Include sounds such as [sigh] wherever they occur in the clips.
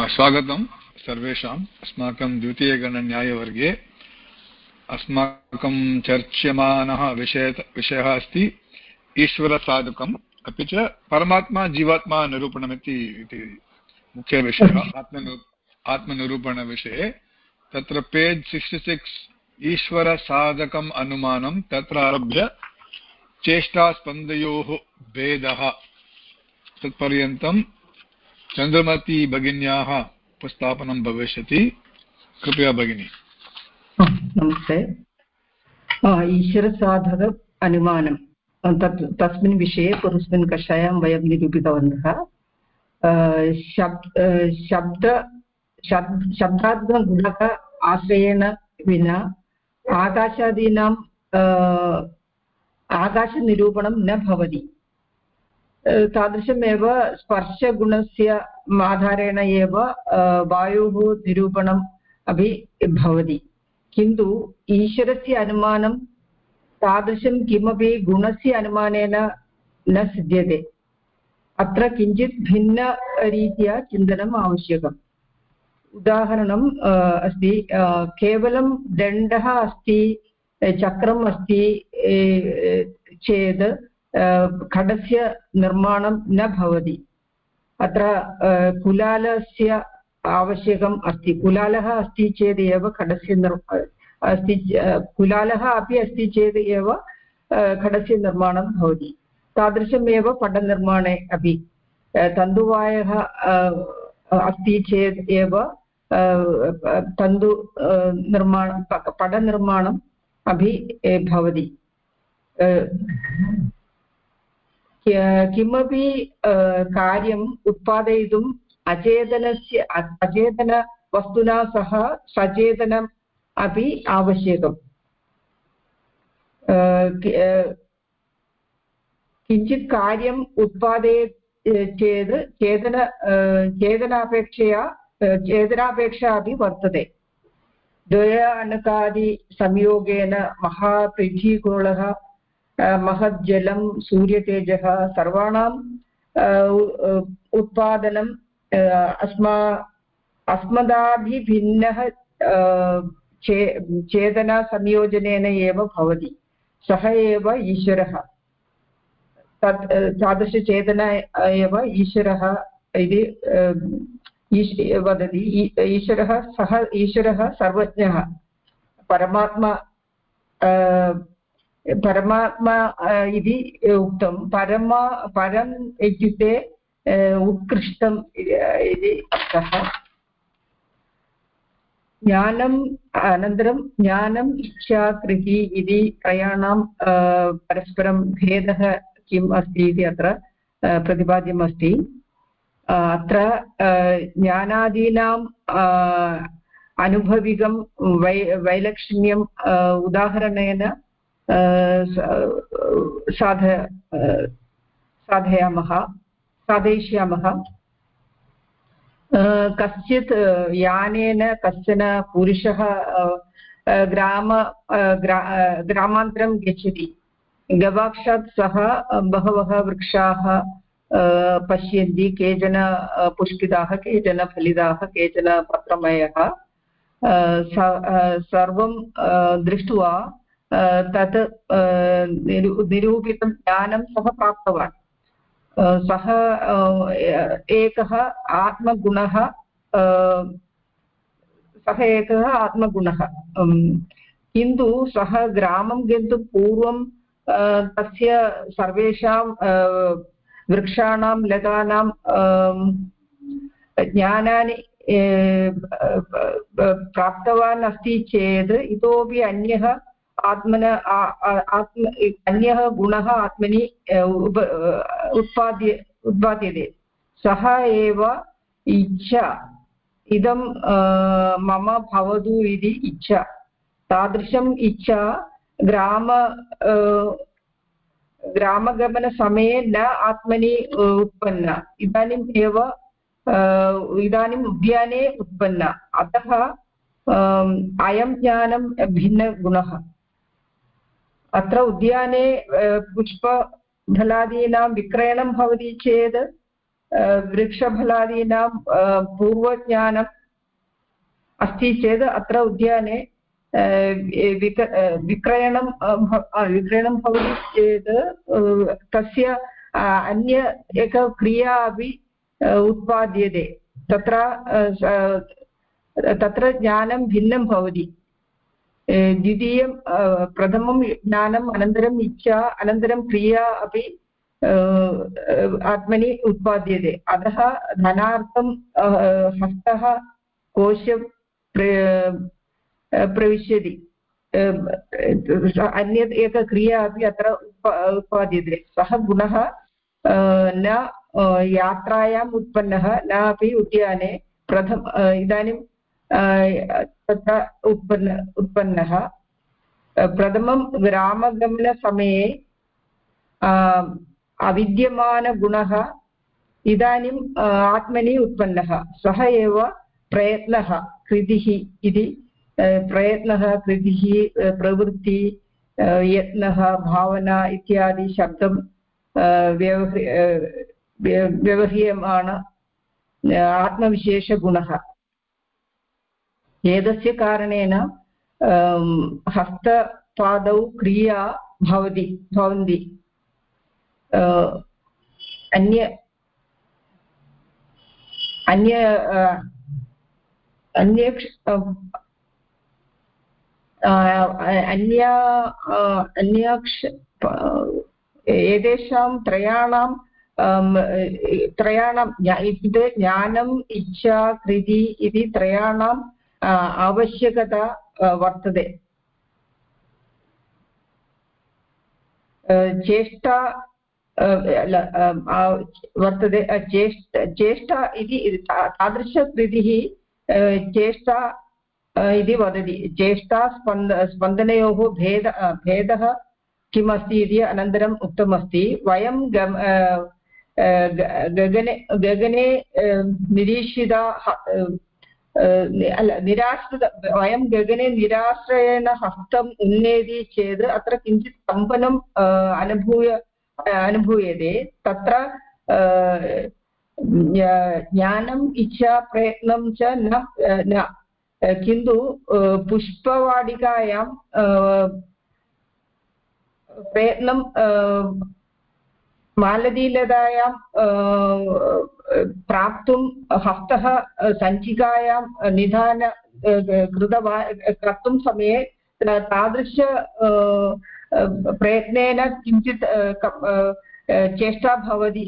स्वागतं सर्वेषाम्। अस्माकं द्वितीयगणन्यायवर्गे अस्माकं चर्च्यमानः विषय विषयः अस्ति ईश्वरसाधकम्। अपि च परमात्मा जीवात्मा निरूपणमिति इति मुख्यविषयः [laughs] आत्मनु आत्मनिरूपणविषये। तत्र पेज् सिक्स्टि सिक्स् ईश्वरसाधकम् अनुमानं तत्र आरभ्य चेष्टास्पन्दयोः भेदः तत्पर्यन्तं चन्द्रमती भगिन्याः उपस्थापनं भविष्यति। कृपया भगिनी। नमस्ते। ईश्वरसाधक अनुमानं तत् तस्मिन् विषये पूर्वस्मिन् कक्षायां वयं निरूपितवन्तः। शब्द शब्दात्मगुणक आश्रयेण विना आकाशादीनां आकाशनिरूपणं न भवति। तादृशमेव स्पर्शगुणस्य आधारेण एव वायोः निरूपणम् अपि भवति। किन्तु ईश्वरस्य अनुमानं तादृशं किमपि गुणस्य अनुमानेन न सिद्ध्यते। अत्र किञ्चित् भिन्नरीत्या चिन्तनम् आवश्यकम्। उदाहरणम् अस्ति केवलं दण्डः अस्ति, चक्रम् अस्ति चेत् खडस्य निर्माणं न भवति अत्र कुलालस्य आवश्यकम् अस्ति कुलालः अस्ति चेदेव खडस्य निर् अस्ति कुलालः अपि अस्ति चेत् एव खडस्य निर्माणं भवति तादृशमेव पटनिर्माणे अपि तन्तुवायः अस्ति चेत् एव तन्तु निर्माण पटनिर्माणम् अपि भवति किमपि कार्यम् उत्पादयितुम् अचेतनस्य अचेतनवस्तुना सह सचेतनम् अपि आवश्यकम्। किञ्चित् कार्यम् उत्पादयेत् चेत् चेतन चेतनापेक्षया चेतनापेक्षा अपि वर्तते। द्वय अणकादिसंयोगेन महापृथ्वीगोळः महज्जलं सूर्यतेजः, सर्वाणाम् उत्पादनम् अस्मा, अस्मदाभिभिन्नः चे, चेतनासंयोजनेन एव भवति। सः एव ईश्वरः। तत् तादृशचेतना एव ईश्वरः इति वदति। ईश्वरः सः, ईश्वरः सर्वज्ञः। परमात्मा परमात्मा इति उक्तं परमा परम् इत्युक्ते उत्कृष्टम् इति अर्थः ज्ञानम् अनन्तरं ज्ञानम् इच्छा कृतिः इति त्रयाणां परस्परं भेदः किम् अस्ति इति अत्र प्रतिपाद्यम् अस्ति अत्र ज्ञानादीनाम् अनुभविकं वै वैलक्षण्यम् उदाहरणेन साध साधयामः, साधयिष्यामः। कश्चित् यानेन कश्चन पुरुषः, ग्राम, ग्रा, ग्रामान्तरं गच्छति। गवाक्षात् सह बहवः वृक्षाः, पश्यन्ति, केचन पुष्पिताः, केचन फलिताः, केचन पत्रमयः। सर्वं, दृष्ट्वा तत् निरूपितं ज्ञानं सः प्राप्तवान् सः एकः आत्मगुणः सः एकः आत्मगुणः किन्तु सः ग्रामं गन्तुं पूर्वं तस्य सर्वेषां वृक्षाणां लतानां ज्ञानानि प्राप्तवान् अस्ति चेत् इतोपि अन्यः आत्मन आत्म अन्यः गुणः आत्मनि उप उत्पाद्य, उत्पाद्यते। सः एव इच्छा। इदं मम भवतु इति इच्छा। तादृशम् इच्छा ग्राम ग्रामगमनसमये न आत्मनि उत्पन्ना। इदानीम् एव इदानीम् उद्याने उत्पन्ना। अतः अयं ज्ञानं भिन्नगुणः। अत्र उद्याने पुष्पफलादीनां विक्रयणं भवति चेत् वृक्षफलादीनां पूर्वज्ञानम् अस्ति चेत् अत्र उद्याने विक विक्रयणं विक्रयणं भवति चेत् तस्य अन्य एका क्रिया अपि उत्पाद्यते। तत्र तत्र ज्ञानं भिन्नं भवति। द्वितीयं प्रथमं ज्ञानम् अनन्तरम् इच्छा अनन्तरं क्रिया अपि आत्मनि उत्पाद्यते अतः धनार्थं हस्तः कोश प्रविशति अन्यत् एका क्रिया अपि अत्र उत्पाद्यते सः गुणः न यात्रायाम् उत्पन्नः न उद्याने प्रथम इदानीं तत्र उत्पन्न उत्पन्नः प्रथमं ग्रामगमनसमये अविद्यमानगुणः इदानीम् आत्मनि उत्पन्नः सः एव प्रयत्नः कृतिः इति प्रयत्नः कृतिः प्रवृत्ति यत्नः भावना इत्यादि शब्दं व्यवह्रियमाण आत्मविशेषगुणः एतस्य कारणेन हस्तपादौ क्रिया भवति, भवन्ति। अन्य अन्य अन्य अन्या अन्याक्ष एतेषां त्रयाणां त्रयाणां ज्ञानम्, इच्छा, कृति इति त्रयाणाम् आवश्यकता वर्तते चेष्टा वर्तते चेष्ट चेष्टा इति तादृशकृतिः चेष्टा इति वदति चेष्टा स्पन्द स्पन्दनयोः भेद भेदः किमस्ति इति अनन्तरम् उक्तमस्ति वयं गम गगने गगने निरीक्षिता निराश्रित वयं गगने निराश्रयेण हस्तम् उन्नेति चेत् अत्र किञ्चित् कम्पनम् अनुभूय अनुभूयते तत्र ज्ञानम् इच्छा प्रयत्नं च न किन्तु पुष्पवाटिकायां प्रयत्नं मालतीलतायां प्राप्तुं हस्तः सञ्चिकायां निधान कृतवा कर्तुं समये तादृश प्रयत्नेन किञ्चित् चेष्टा भवति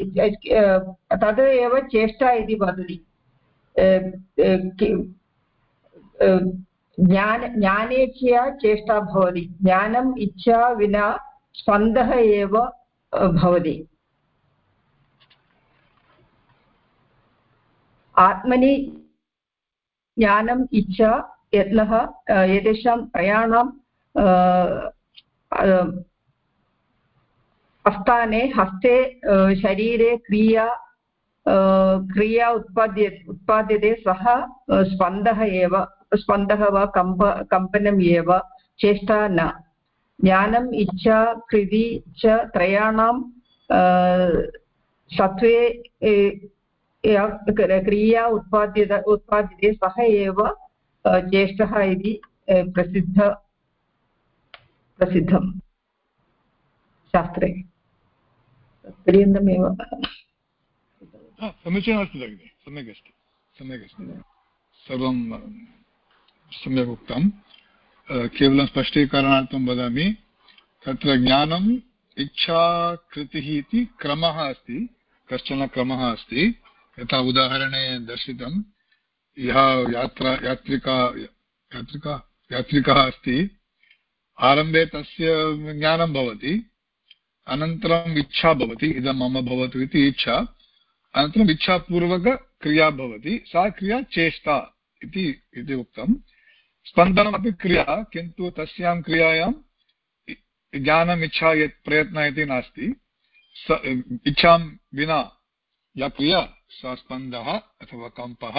तद् एव चेष्टा इति वदति। ज्ञान, ज्ञानेच्छया चेष्टा भवति। ज्ञानम् इच्छा विना स्पन्दः एव भवति। आत्मनि ज्ञानम् इच्छा यत्नः एतेषां त्रयाणां स्थाने हस्ते शरीरे क्रिया क्रिया उत्पाद्य, उत्पाद्यते सः स्पन्दः एव, स्पन्दः वा कम्प, कम्पनम् एव, चेष्टा न। ज्ञानम् इच्छा कृति च त्रयाणां सत्त्वे क्रिया उत्पाद्यत उत्पाद्यते सः एव ज्येष्ठः इति प्रसिद्ध प्रसिद्धं शास्त्रे पर्यन्तमेव समीचीनमस्ति भगिनि सम्यक् अस्ति सम्यक् अस्ति सर्वं सम्यक् उक्तं केवलं स्पष्टीकरणार्थं वदामि तत्र ज्ञानम् इच्छा कृतिः इति क्रमः अस्ति कश्चन क्रमः अस्ति यथा उदाहरणे दर्शितं। यः यात्रा, यात्रिका यात्रिका, यात्रिकः अस्ति। आरम्भे तस्य ज्ञानं भवति, अनन्तरम् इच्छा भवति, इदं मम भवतु इति इच्छा। अनन्तरम् इच्छापूर्वकक्रिया भवति, सा क्रिया चेष्टा इति उक्तं। स्पन्दनमपि क्रिया, किन्तु तस्यां क्रियायां ज्ञानम् इच्छा यत् प्रयत्नः इति नास्ति। इच्छां विना या क्रिया सा स्पन्दः अथवा कम्पः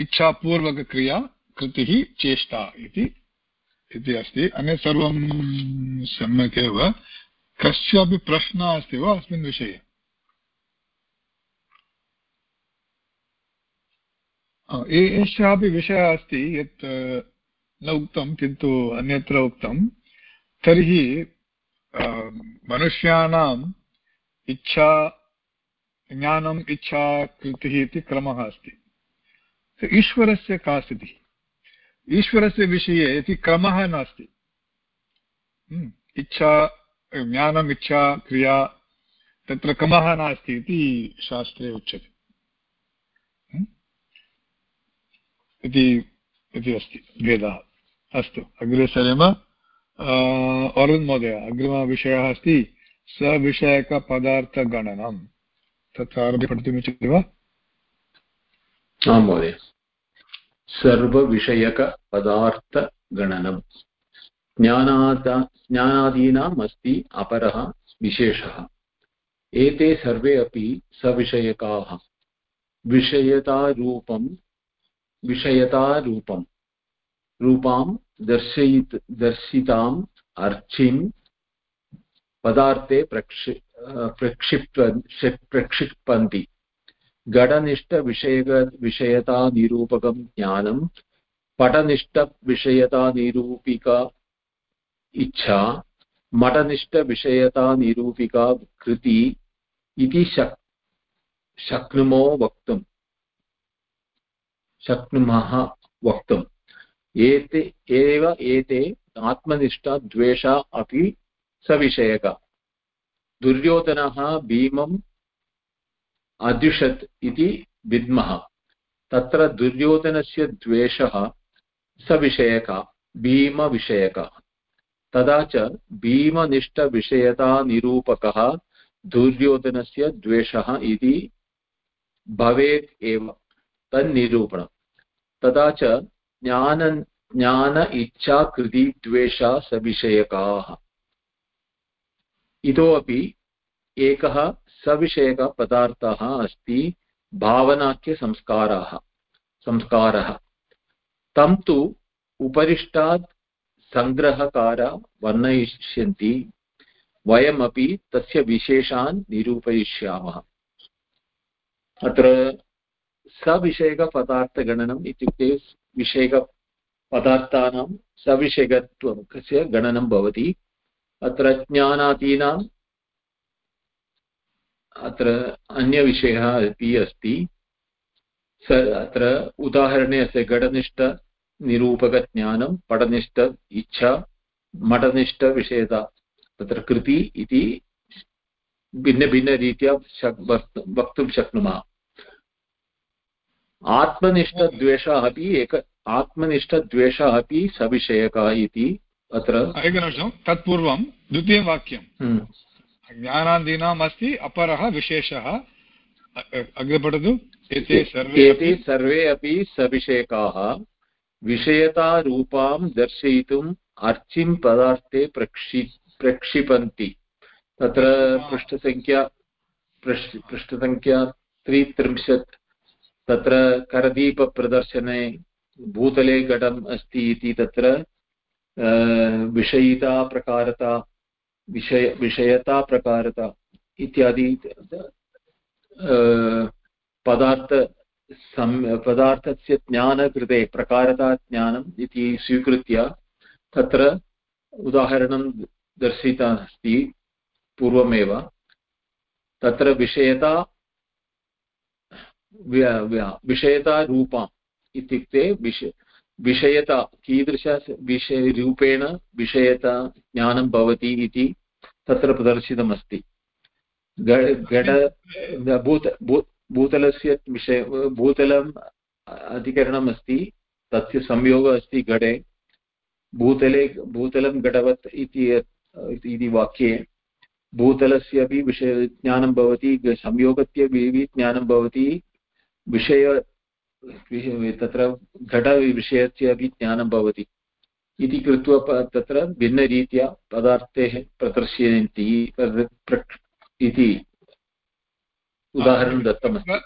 इच्छापूर्वकक्रिया कृतिः चेष्टा इति इति अस्ति। अन्यत् सर्वं सम्यक् एव। कस्यापि प्रश्नः अस्ति वा अस्मिन् विषये? एषः अपि विषयः अस्ति यत् न उक्तं, किन्तु अन्यत्र उक्तं। तर्हि मनुष्याणाम् इच्छा ज्ञानम् इच्छा कृतिः इति क्रमः अस्ति। ईश्वरस्य का स्थितिः ईश्वरस्य विषये इति क्रमः नास्ति। हम्म, इच्छा ज्ञानम् इच्छा क्रिया तत्र क्रमः नास्ति इति शास्त्रे उच्यते। हम्म, इति अस्ति भेदः। अस्तु अग्रे सरेम अरुण् महोदय अग्रिमविषयः अस्ति सविषयकपदार्थगणनम्। तत्र आरभ्य पठितुमिच्छति वा आं महोदय। सर्वविषयकपदार्थगणनम्। ज्ञानाद ज्ञानादीनाम् अस्ति अपरः विशेषः। एते सर्वे अपि सविषयकाः। विषयतारूपं विषयतारूपं रूपां दर्शयित्, दर्शिताम् अर्चिं पदार्थे प्रक्षि प्रक्षिप् प्रक्षिपन्ति घटनिष्ठविषयक विषयतानिरूपकं ज्ञानं, पटनिष्ठविषयतानिरूपिका इच्छा मठनिष्ठविषयतानिरूपिका कृति इति शक्, शक्नुमो वक्तुं शक्नुमः वक्तुम्। एते, एव एते आत्मनिष्ठद्वेषा अपि सविषयक। दुर्योधनः भीमम् अद्युषत् इति विद्मः। तत्र दुर्योधनस्य द्वेषः सविषयक, भीमविषयकः। तदा च भीमनिष्ठविषयतानिरूपकः दुर्योधनस्य द्वेषः इति भवेत् एव तन्निरूपणम् तथा च ज्ञान ज्ञान द्वेषा सविषयकाः। इतोपि एकः सविषयकपदार्थः अस्ति भावनाख्यसंस्काराः संस्कारः। तं तु उपरिष्टात् सङ्ग्रहकार वर्णयिष्यन्ति, वयमपि तस्य विशेषान् निरूपयिष्यामः। अत्र सविषयकपदार्थगणनम् इत्युक्ते विषयकपदार्थानां सविषयकत्वस्य गणनं भवति। अत्र ज्ञानादीनाम् अत्र अन्यविषयः अपि अस्ति। स अत्र उदाहरणे अस्य घटनिष्ठनिरूपकज्ञानं पटनिष्ठ इच्छा मठनिष्ठविषयता, तत्र कृति इति भिन्नभिन्नरीत्या शक् वक्तुं शक्नुमः। आत्मनिष्ठद्वेषः अपि एक, आत्मनिष्ठद्वेषः अपि सविषयकः इति अत्र? एकनिमिषं तत्पूर्वं द्वितीयं वाक्यं। हम्म। ज्ञानादीनाम् अस्ति अपरः विशेषः। अग्रे पठतु। एते सर्वे एते सर्वे अपि सविषयकाः विषयतारूपां दर्शयितुम् अर्चिं पदार्थे प्रक्षि प्रक्षिपन्ति। तत्र पृष्ठसङ्ख्या पृष्ठसङ्ख्या त्रित्रिंशत्। तत्र करदीपप्रदर्शने भूतले घटम् अस्ति इति तत्र विषयिताप्रकारता विषय विषयताप्रकारता इत्यादि पदार्थ पदार्थस्य ज्ञानकृते प्रकारताज्ञानम् इति स्वीकृत्य तत्र उदाहरणं दर्शिता अस्ति पूर्वमेव तत्र विषयता विषयतारूपा इत्युक्ते विष विषयता, कीदृश विषयरूपेण विषयता ज्ञानं भवति इति तत्र प्रदर्शितमस्ति। घट भूत भूतलस्य विषय, भूतलम् अधिकरणम् अस्ति तस्य संयोगः अस्ति घटे भूतले, भूतलं घटवत् इति वाक्ये, भूतलस्य अपि विषय ज्ञानं भवति संयोगस्य ज्ञानं भवति, विषय तत्र घटविषयस्य अपि ज्ञानं भवति। इति कृत्वा तत्र भिन्नरीत्या पदार्थेः प्रदर्शयन्ति इति उदाहरणं दत्तमस्ति।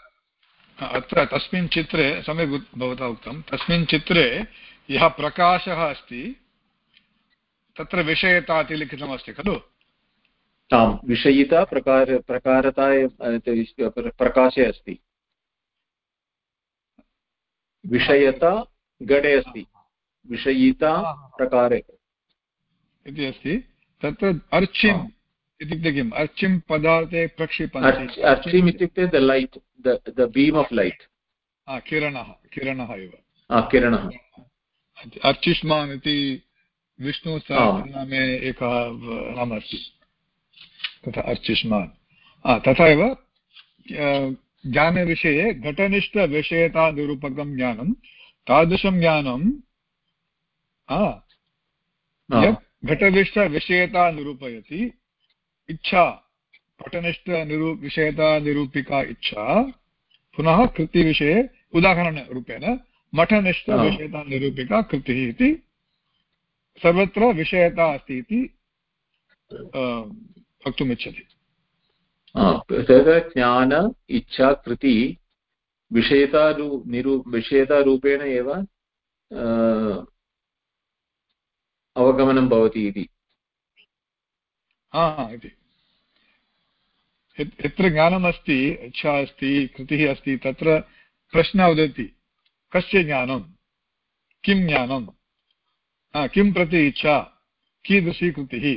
अत्र तस्मिन् चित्रे सम्यक् भवता उक्तं तस्मिन् चित्रे यः प्रकाशः अस्ति तत्र विषयता इति लिखितमस्ति खलु? आम् विषयिता प्रकार प्रकारता प्रकाशे अस्ति। विषयता घटे अस्ति। विषयिता प्रकारे। इति अस्ति। तत्र अर्चिम् इत्युक्ते किम्? अर्चिं पदार्थे प्रक्षिपन्ति। अर्चिम् इत्युक्ते the light the beam of light किरणः किरणः एव। किरणः। अर्चिष्मान् इति विष्णुसहस्रनामे एकः नाम अस्ति। तथा अर्चिष्मान्। तथा एव ज्ञानविषये घटनिष्ठविषयतानिरूपकं ज्ञानं तादृशं ज्ञानं यत् घटनिष्ठविषयता निरूपयति इच्छा घटनिष्ठनिरू विषयतानिरूपिका इच्छा पुनः कृतिविषये उदाहरणरूपेण मठनिष्ठविषयतानिरूपिका कृतिः इति सर्वत्र विषयता अस्ति इति वक्तुमिच्छति। ज्ञान इच्छा कृति विषयतारू निरू विषयतारूपेण एव अवगमनं भवति इति इति यत्र ज्ञानमस्ति इच्छा अस्ति कृतिः अस्ति तत्र प्रश्नः वदति कस्य ज्ञानं किं ज्ञानं किं प्रति इच्छा कीदृशी कृतिः।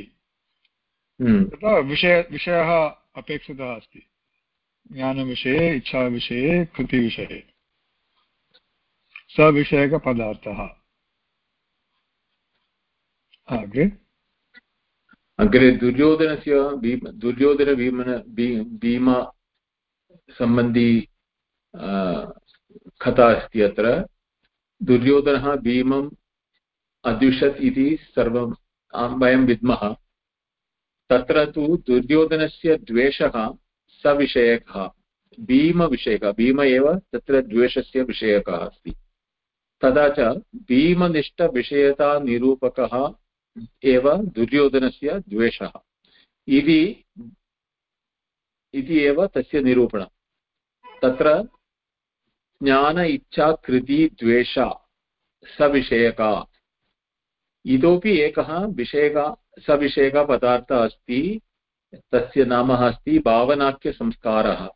तथा विषय विषयः अपेक्षितः अस्ति। ज्ञानविषये, इच्छाविषये, कृतिविषये। सविषयकपदार्थः। अग्रे अग्रे दुर्योधनस्य भीम दुर्योधनभीमन भीमसम्बन्धी कथा अस्ति अत्र। दुर्योधनः भीमम् अद्विषत् इति सर्वं वयं विद्मः। तत्र तु दुर्योधनस्य द्वेषः सविषयकः, भीमविषयकः। भीम एव तत्र द्वेषस्य विषयकः अस्ति। तथा च भीमनिष्ठविषयतानिरूपकः एव दुर्योधनस्य द्वेषः। इति इति एव तस्य निरूपणं तत्र ज्ञान इच्छा कृति द्वेषा सविषयका। इतोपि एकः विषयक सविषयकपदार्थः अस्ति, तस्य नाम अस्ति भावनाख्यसंस्कारः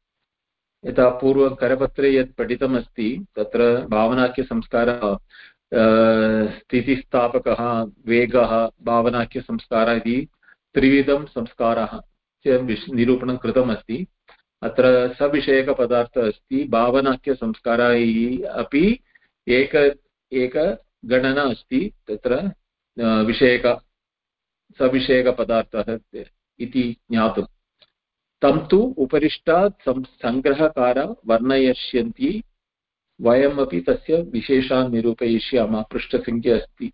यथा पूर्वकरपत्रे यत् पठितमस्ति, तत्र भावनाख्यसंस्कारः स्थितिस्थापकः, वेगः भावनाख्यसंस्कारः इति त्रिविधं संस्कारः निरूपणं कृतमस्ति। अत्र सविषयकपदार्थः अस्ति भावनाख्यसंस्कारैः अपि एक एकगणना अस्ति, तत्र विषयक सविषयकपदार्थः इति ज्ञातुं। तं तु उपरिष्टात् सङ्ग्रहकार वर्णयिष्यन्ति। वयमपि तस्य विशेषान् निरूपयिष्यामः। पृष्ठसङ्ख्या अस्ति।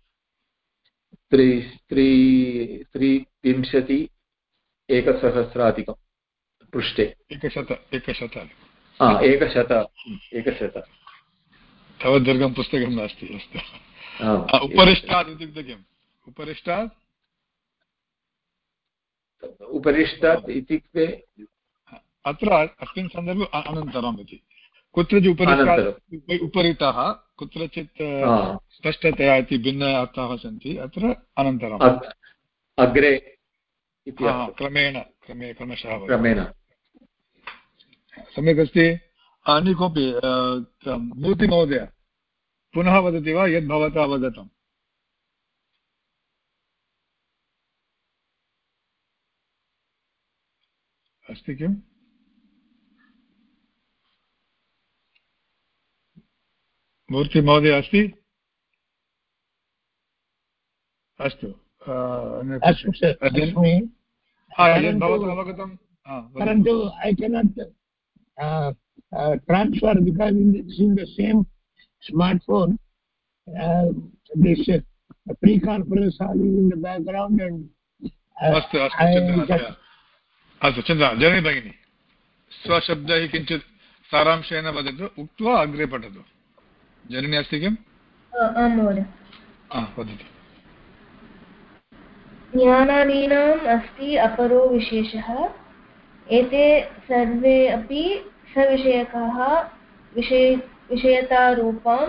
त्रि त्रि त्रिविंशति एकसहस्राधिकं पृष्ठे। एकशत एकशत हा एकशत एकशत। तावत् दीर्घं पुस्तकं नास्ति अस्तु। उपरिष्टात् इत्युक्ते किम्? उपरिष्टात् उपरिष्टात् इत्युक्ते अत्र अस्मिन् सन्दर्भे अनन्तरम् इति। कुत्रचित् उपरिष्टात् उपरितः कुत्रचित् स्पष्टतया इति भिन्न अर्थाः सन्ति अत्र अनन्तरम् अग्रे क्रमेण क्रमे क्रमशः क्रमेण। सम्यक् अस्ति? अन्य कोऽपि मूर्तिमहोदय पुनः वदति वा? यद् भवता वदतम् अस्ति किम् मूर्तिमहोदय अस्ति अस्तु परन्तु I cannot transfer because in the, in the same smartphone uh, this uh, pre-conference hall is in the background and अस्तु अस्तु अस्तु चिन्ता जननी भगिनी स्वशब्दैः किञ्चित् सारांशेन वदतु उक्त्वा अग्रे पठतु। जननी अस्ति किम्? वदतु। ज्ञानादीनाम् अस्ति अपरो विशेषः। एते सर्वे अपि सविषयकाः विषय विषयतारूपां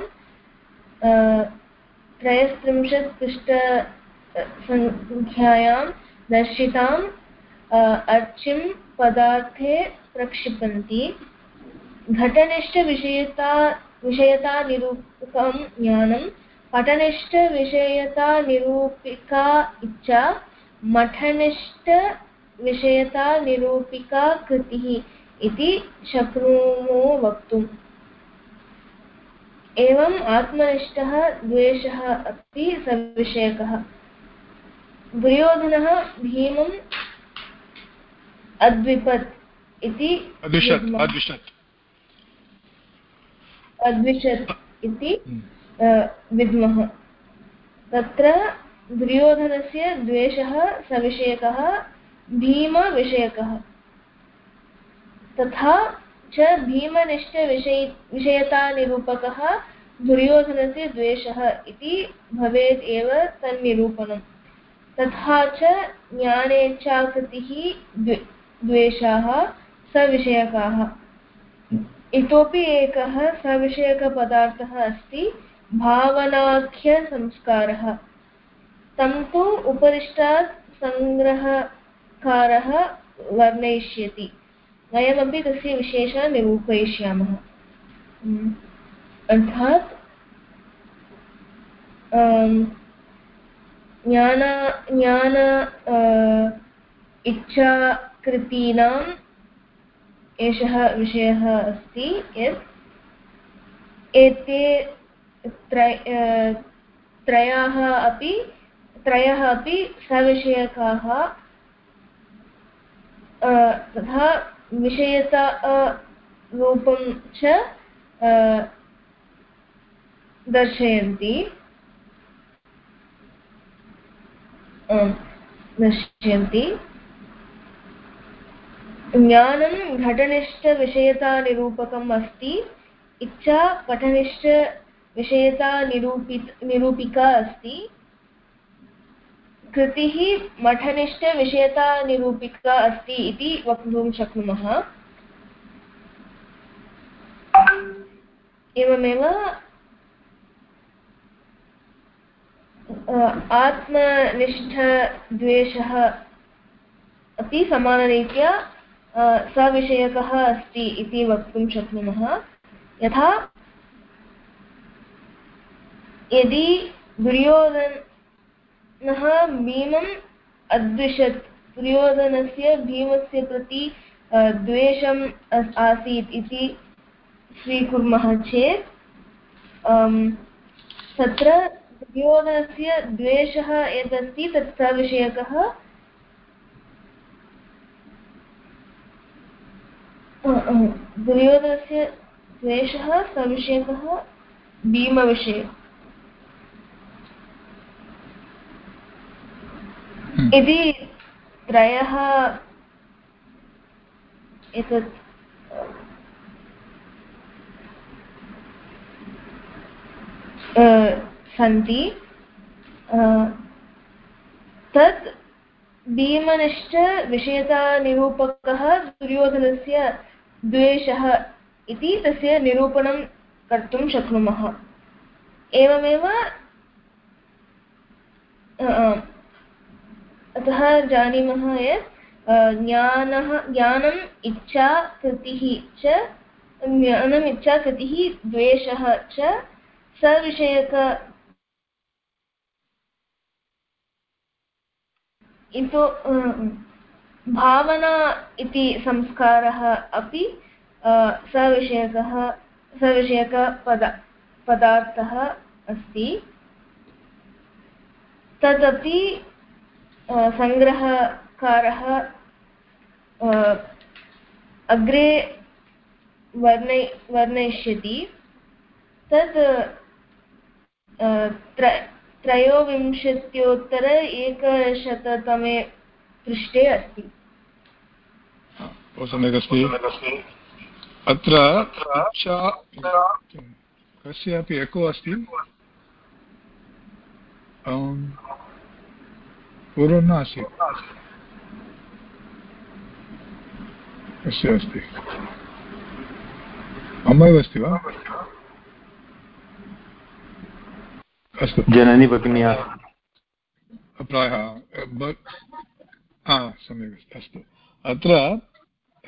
त्रयस्त्रिंशत् पृष्ठसङ्ख्यायां दर्शिताम्। अर्चिं पदार्थे प्रक्षिपन्ति। घटनिष्ठविषयता विषयतानिरूपकं ज्ञानं पठनिष्ठविषयतानिरूपिका इच्छा मठनिष्ठविषयतानिरूपिका कृतिः इति शक्नुमो वक्तुम् एवम् आत्मनिष्ठः, द्वेषः अपि सविषयकः। दुर्योधनः भीमम् अद्विपत्। इति अद्विषत् इति हम्म। विद्मः। तत्र दुर्योधनस्य द्वेषः सविषयकः भीमविषयकः। तथा च भीमनिष्ठविषय विषयतानिरूपकः दुर्योधनस्य द्वेषः इति भवेत् एव तन्निरूपणम्। तथा च ज्ञानेच्छाकृतिः द्वेषाः सविषयकाः। इतोपि एकः सविषयकपदार्थः अस्ति भावनाख्यसंस्कारः। तं तु उपरिष्टात् सङ्ग्रहकारः वर्णयिष्यति। वयमपि तस्य विशेषः निरूपयिष्यामः। हम्म। अर्थात् ज्ञान ज्ञान अ, इच्छाकृतीनाम् एषः विषयः अस्ति यत् एते त्रय अपि, त्रयः अपि सविषयकाः तथा विषयता रूपं च दर्शयन्ति। दर्शयन्ति। ज्ञानं घटनिष्ठविषयतानिरूपकम् अस्ति। इच्छा पठनिष्ठविषयतानिरूपि निरूपिका अस्ति। कृतिः मठनिष्ठविषयतानिरूपिका अस्ति इति वक्तुं शक्नुमः। एवमेव आत्मनिष्ठद्वेषः अपि समानरीत्या सविषयकः अस्ति इति वक्तुं शक्नुमः। यथा, यदि दुर्योधनः भीमम् अद्विषत् दुर्योधनस्य भीमस्य प्रति द्वेषम् आसीत् इति स्वीकुर्मः चेत् तत्र दुर्योधनस्य द्वेषः यदस्ति तत् सविषयकः दुर्योधनस्य द्वेषः सविषयकः भीमविषये हम्म। इति त्रयः एतत् सन्ति तत् भीमनिष्ठविषयतानिरूपकः दुर्योधनस्य द्वेषः इति तस्य निरूपणं कर्तुं शक्नुमः। एवमेव अतः जानीमः यत् ज्ञानः, ज्ञानम् इच्छा कृतिः च, ज्ञानम् इच्छा कृतिः द्वेषः च, सविषयक इतो भावना इति संस्कारः अपि सविषयकः, सविषयकपद, पदार्थः अस्ति। तदपि सङ्ग्रहकारः अग्रे वर्णय, वर्णयिष्यति। तत् त्र त्रयोविंशत्योत्तर एकशततमे पृष्ठे अस्ति। बहु सम्यक् अस्ति अत्र कस्यापि एको अस्ति? पूर्वं नासीत् कस्य अस्ति। मम एव अस्ति वा? अस्तु। जननी भगिन्या। प्रायः हा सम्यक् अस्ति। अस्तु। अत्र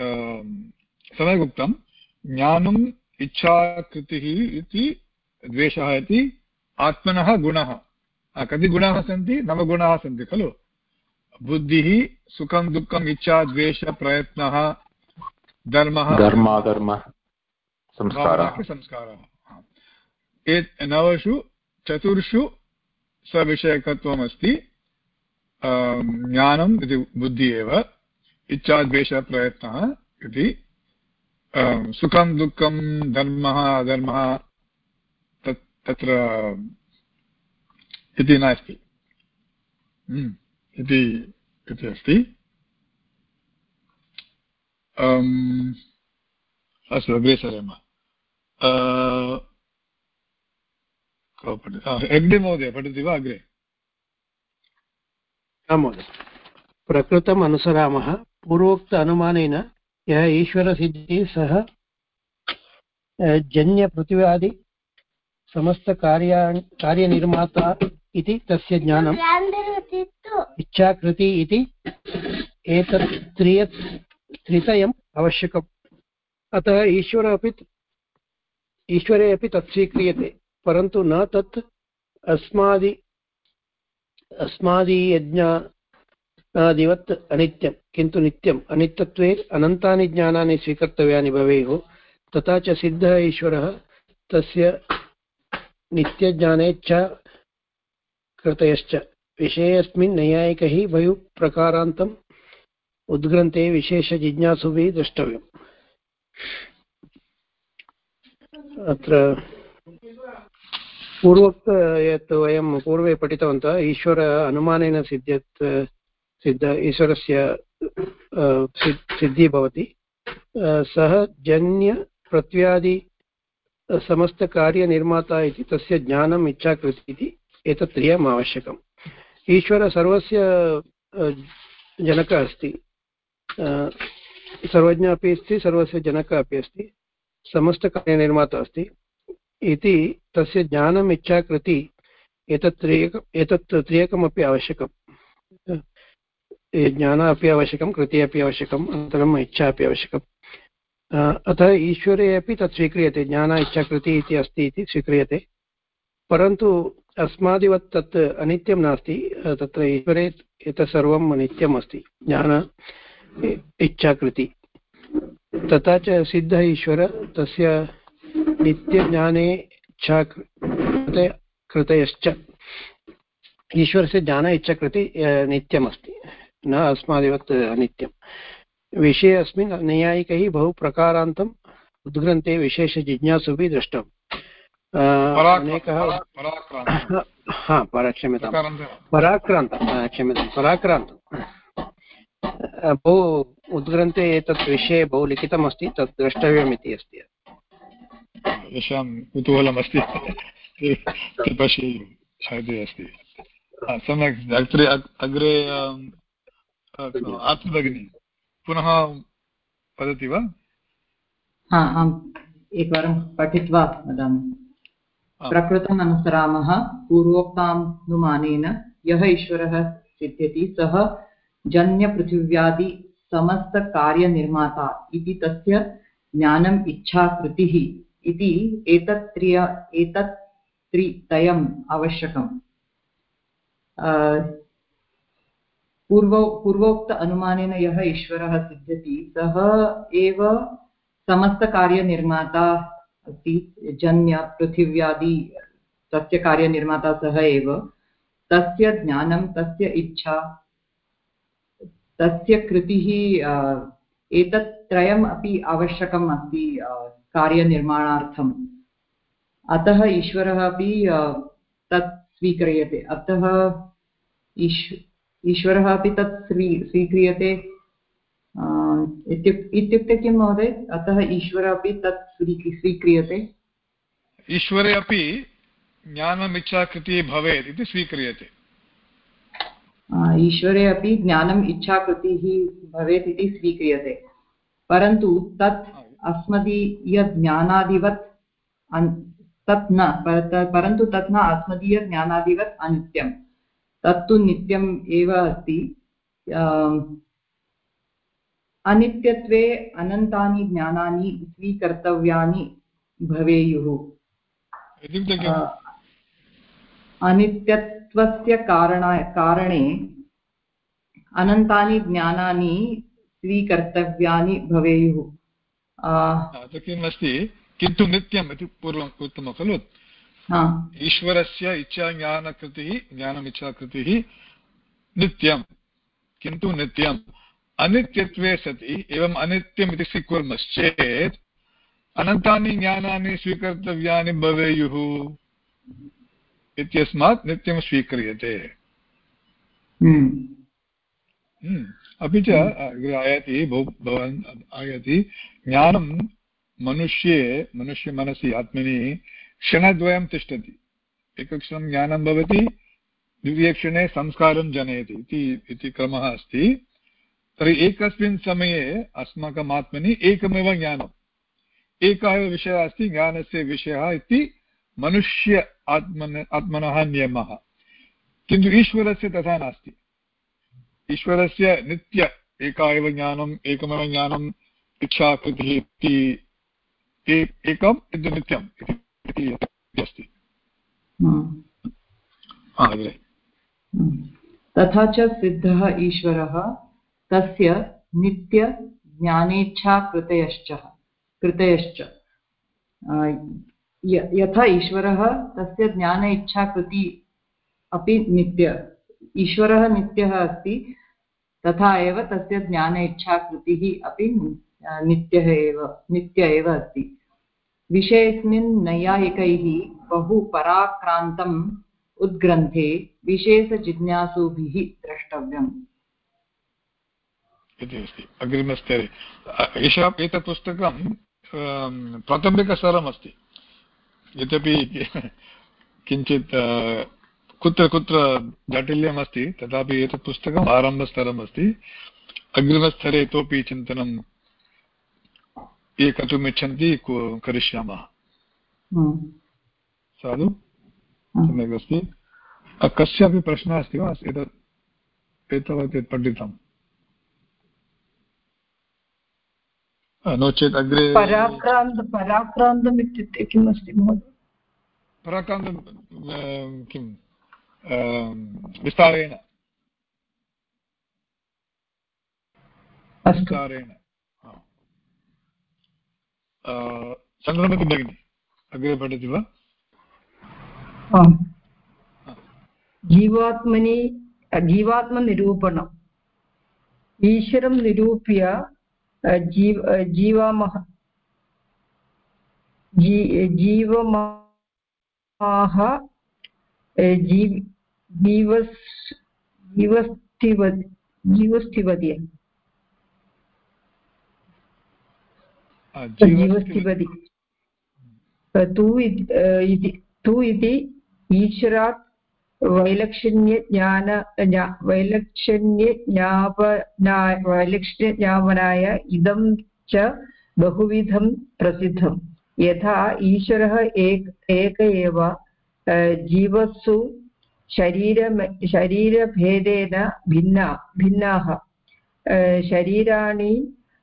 अम्, सम्यक् उक्तं ज्ञानम् इच्छाकृतिः इति द्वेषः इति आत्मनः गुणः। कति गुणाः सन्ति? नवगुणाः सन्ति खलु? बुद्धिः सुखं दुःखम् इच्छा द्वेषप्रयत्नः धर्मः। धर्माधर्मः संस्कारः। संस्कारः नवषु चतुर्षु सविषयकत्वमस्ति। ज्ञानम् इति बुद्धिः एव इच्छाद्वेषप्रयत्नः इति सुखं दुःखं धर्मः अधर्मः तत् तत्र इति नास्ति इति अस्ति अस्तु अग्रे सरेम हेग्डे महोदय पठति वा अग्रे आं महोदय प्रकृतम् अनुसरामः। पूर्वोक्त अनुमानेन यः ईश्वरसिद्धिः सः जन्यपृथिव्यादि समस्तकार्या कार्यनिर्माता इति तस्य ज्ञानम् इच्छाकृति इति एतत् त्रिय त्रितयम् आवश्यकम्। अतः ईश्वर अपि ईश्वरे अपि तत् स्वीक्रियते, परन्तु न तत् अस्मादि अस्मादियज्ञादिवत् अनित्यं। किन्तु नित्यम्। अनित्यत्वे अनन्तानि ज्ञानानि स्वीकर्तव्यानि भवेयुः। तथा च सिद्धः ईश्वरः तस्य नित्यज्ञाने च कृतयश्च। विषयेऽस्मिन् नैयायिकैः वयुप्रकारान्तम् उद्ग्रन्थे विशेषजिज्ञासुभिः द्रष्टव्यम्। अत्र पूर्वोक्त, यत् वयं पूर्वे पठितवन्तः, ईश्वर अनुमानेन सिद्ध्यत्, सिद्ध, ईश्वरस्य सिद्धिः भवति। सः जन्य पृथ्व्यादि समस्तकार्यनिर्माता इति तस्य ज्ञानम्, इच्छाकृति इति एतत् त्रयम् आवश्यकम्। ईश्वर सर्वस्य जनकः अस्ति। सर्वज्ञ अपि अस्ति, सर्वस्य जनकः अपि अस्ति। समस्तकार्यनिर्माता अस्ति। इति तस्य ज्ञानम् इच्छा कृति एतत् त्रियक, एतत् त्रियकमपि आवश्यकम्। ज्ञान अपि आवश्यकं, कृतिः अपि आवश्यकम्, अनन्तरम् इच्छा अपि आवश्यकम्। अतः ईश्वरे अपि तत् स्वीक्रियते, ज्ञान इच्छा कृतिः इति अस्ति इति स्वीक्रियते। परन्तु अस्मादिवत् तत् अनित्यं नास्ति तत्र ईश्वरे एतत् सर्वम् अनित्यम् अस्ति, ज्ञान इच्छाकृति। तथा च सिद्ध ईश्वर तस्य नित्यज्ञाने इच्छा कृतयश्च। ईश्वरस्य ज्ञान इच्छाकृति नित्यमस्ति। न अस्मादिवत् अनित्यं विषये अस्मिन् नैयायिकैः बहु प्रकारान्तम् उद्ग्रन्थे विशेषजिज्ञासुभिः दृष्टम्। अनेकः हा क्षम्यतां पराक्रान्तं। क्षम्यतां पराक्रान्तं। बहु उद्ग्रन्थे एतत् विषये बहु लिखितमस्ति तत् द्रष्टव्यम् इति अस्ति। तेषां कुतूहलमस्ति छायते अस्ति सम्यक् अग्रे अग्रे आर्ति भगिनी पुनः वदति वा आम् एकवारं पठित्वा वदामि प्रकृतम् अनुसरामः पूर्वोक्तानुमानेन यः ईश्वरः सिद्ध्यति सः जन्यपृथिव्यादि समस्तकार्यनिर्माता इति तस्य ज्ञानम् इच्छा कृतिः इति एतत् त्रिय एतत् त्रितयम् आवश्यकम् पूर्वो, पूर्वोक्त अनुमानेन यः ईश्वरः सिद्ध्यति, सः एव समस्तकार्यनिर्माता अस्ति, जन्य, पृथिव्यादि, तस्य कार्यनिर्माता सः एव। तस्य ज्ञानं, तस्य इच्छा, तस्य कृतिः एतत् त्रयम् अपि आवश्यकम् अस्ति कार्यनिर्माणार्थम्। अतः ईश्वरः अपि तत् स्वीक्रियते। अतः ईश् ईश्वरः अपि तत् स्वी स्वीक्रियते। इत्युक्ते किं महोदय? अतः ईश्वरः अपि तत् स्वीक्रियते। ईश्वरे अपि ज्ञानम् इच्छाकृतिः भवेत् इति स्वीक्रियते। ईश्वरे अपि ज्ञानम् इच्छाकृतिः भवेत् इति स्वीक्रियते। परन्तु तत् अस्मदीयज्ञानादिवत् तत् न परन्तु तत् न अस्मदीयज्ञानादिवत् अनित्यं तत्तु नित्यम् एव अस्ति। अनित्यत्वे अनन्तानि ज्ञानानि स्वीकर्तव्यानि भवेयुः। अनित्यत्वस्य कारणाय कारणे अनन्तानि ज्ञानानि स्वीकर्तव्यानि भवेयुः। किम् अस्ति किन्तु नित्यम् इति पूर्वम् उक्तम् खलु ईश्वरस्य इच्छाज्ञानकृतिः ज्ञानमिच्छाकृतिः नित्यं किन्तु नित्यम् अनित्यत्वे सति एवम् अनित्यम् इति स्वीकुर्मश्चेत् अनन्तानि ज्ञानानि स्वीकर्तव्यानि भवेयुः इत्यस्मात् नित्यं स्वीक्रियते। अपि च अग्रे आयाति बहु भवान् आयाति ज्ञानं मनुष्ये मनुष्यमनसि आत्मनि क्षणद्वयं तिष्ठति। एकक्षणं ज्ञानं भवति, द्वितीयक्षणे संस्कारं जनयति इति क्रमः अस्ति। तर्हि एकस्मिन् समये अस्माकम् आत्मनि एकमेव ज्ञानम्। एकः एव विषयः अस्ति, ज्ञानस्य विषयः इति मनुष्य आत्मन, आत्मनः नियमः। किन्तु ईश्वरस्य तथा नास्ति। ईश्वरस्य नित्य एका एव ज्ञानम्, एकमेव ज्ञानम् इच्छाकृतिः इति एकम् इति नित्यम् इति अस्ति। हम्म। अग्रे। तथा च सिद्धः ईश्वरः तस्य नित्यज्ञानेच्छाकृतयश्च कृतयश्च। यथा ईश्वरः तस्य ज्ञान इच्छाकृति अपि नित्य ईश्वरः नित्यः अस्ति तथा एव तस्य ज्ञान इच्छाकृतिः अपि नित्यः एव, नित्य एव अस्ति। विषयेऽस्मिन् नैयायिकैः बहु पराक्रान्तम् उद्ग्रन्थे विशेषजिज्ञासुभिः द्रष्टव्यम्। इति अस्ति। अग्रिमस्तरे एषा एतत् पुस्तकं प्राथमिकस्तरमस्ति यद्यपि किञ्चित् कुत्र कुत्र जाटिल्यम् अस्ति तथापि एतत् पुस्तकम् आरम्भस्तरम् अस्ति अग्रिमस्तरे इतोपि चिन्तनं ये कर्तुम् इच्छन्ति करिष्यामः साधु सम्यक् अस्ति कस्यापि प्रश्नः अस्ति वा एतत् एतावत् पठितम् नो चेत् अग्रे पराक्रान्त पराक्रान्तम् इत्युक्ते किम् अस्ति महोदय पराक्रान्तं किं विस्तारेण विस्तारेण सङ्ग्रमति भगिनि अग्रे पठति वा जीवात्मनि जीवात्मनिरूपणम् ईश्वरं निरूप्य जीव जीवामः जी जीवमाः जीव जीवस् जीवस्थिवति जीवस्थिवति तु इति तु इति ईश्वरात् वैलक्षण्यज्ञान वैलक्षण्यज्ञापना वैलक्षण्यज्ञापनाय इदं च बहुविधं प्रसिद्धं यथा ईश्वरः एक एक एव जीवत्सु शरीर शरीरभेदेन भिन्ना भिन्नाः शरीराणि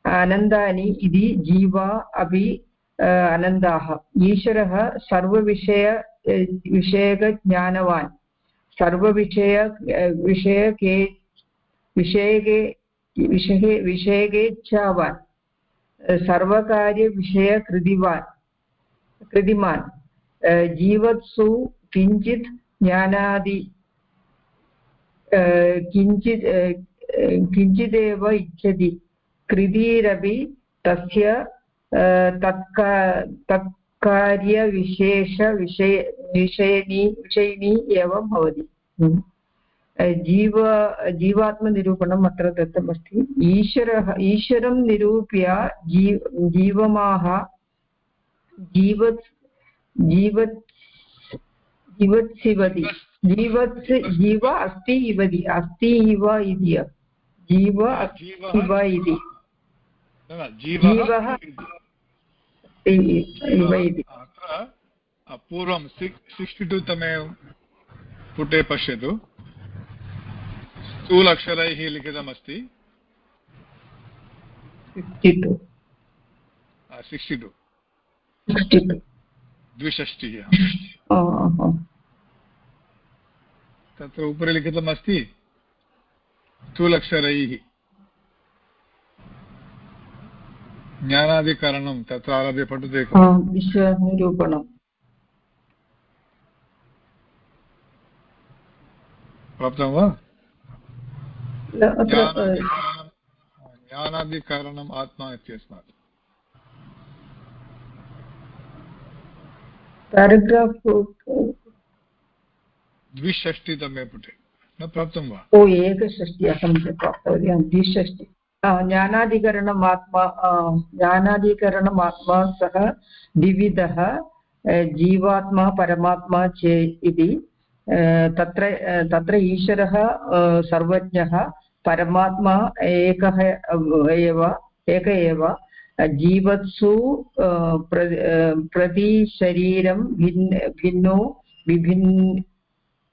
अनन्दानि इति जीवा अपि अनन्दाः ईश्वरः सर्वविषय विषयकज्ञानवान्। सर्वविषय विषयके विषयके, विषये, विषयकेच्छावान्। सर्वकार्यविषयकृतिवान् कृतिमान् जीवत्सु किञ्चित् ज्ञानादि किञ्चित् किञ्चिदेव इच्छति। कृतिरपि तस्य तत्का तत्कार्यविशेषविषय विषयिणी विषयिणी एव भवति। जीव जीवात्मनिरूपणम् अत्र दत्तमस्ति। ईश्वरः ईश्वरं निरूप्य जी जीवमाः जीवत् जीवत् जीवत्सिवति। जीवत् जीव अस्ति इवति अस्ति इव इति। जीव इव इति। जीवः इति पूर्वं सिक्स्टि टु तमे पुटे पश्यतु। स्थूलक्षरैः लिखितमस्ति। सिक्स्टि टु द्विषष्टिः। तत्र उपरि लिखितमस्ति। स्थूलक्षरैः। ज्ञानादिकरणं तत्र आरभ्य पठतु एकम् प्राप्तं वा? ज्ञानादिकरणम् आत्मा इत्यस्मात्। पेराग्राफ् द्विषष्टितमे पुटे। न प्राप्तं वा? ओ एकषष्टि अहं प्राप्तवती द्विषष्टि। ज्ञानाधिकरणम् आत्मा ज्ञानाधिकरणम् सः द्विविधः जीवात्मा परमात्मा चे इति तत्र तत्र ईश्वरः सर्वज्ञः परमात्मा एकः एव एक एव जीवत्सु प्र आ, प्रति शरीरं भिन्न भिन्नो विभिन्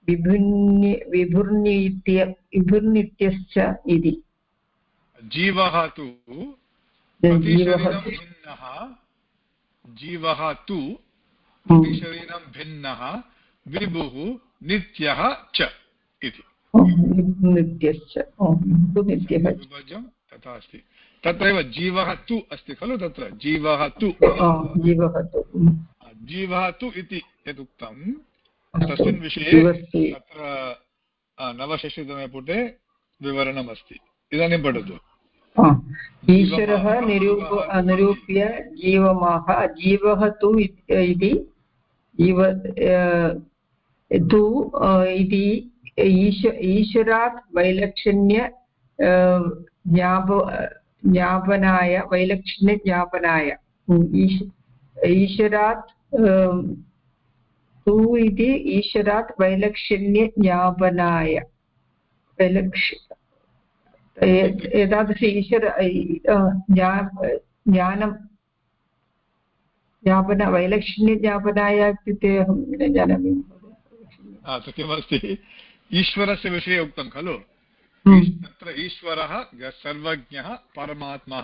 विभिन्नि विभुर्नित्य विभुर्नित्यश्च इति जीवः तु प्रतिशरीरं भिन्नः जीवः तु प्रतिशरीरं भिन्नः विभुः नित्यः च इति। नित्यः विभज्यं तथा अस्ति। तत्रैव जीवः तु अस्ति खलु तत्र। जीवः तु जीवः तु जीवः तु इति यदुक्तं तस्मिन् विषये तत्र नवषष्टितमे पुटे विवरणमस्ति। इदानीं पठतु। ईश्वरः निरूप निरूप्य जीवमाह। जीवः तु इति। जीव तु इति। ईश ईश्वरात् वैलक्षण्य ज्ञाप ज्ञापनाय वैलक्षण्यज्ञापनाय ईश ईश्वरात् तु इति ईश्वरात् वैलक्षण्यज्ञापनाय वैलक्ष एतादृश ईश्वर ज्ञा- ज्ञानं ज्ञापन वैलक्षण्यज्ञापनाय इत्युक्ते अहं न जानामि किमस्ति ईश्वरस्य विषये उक्तं खलु। तत्र ईश्वरः सर्वज्ञः परमात्मा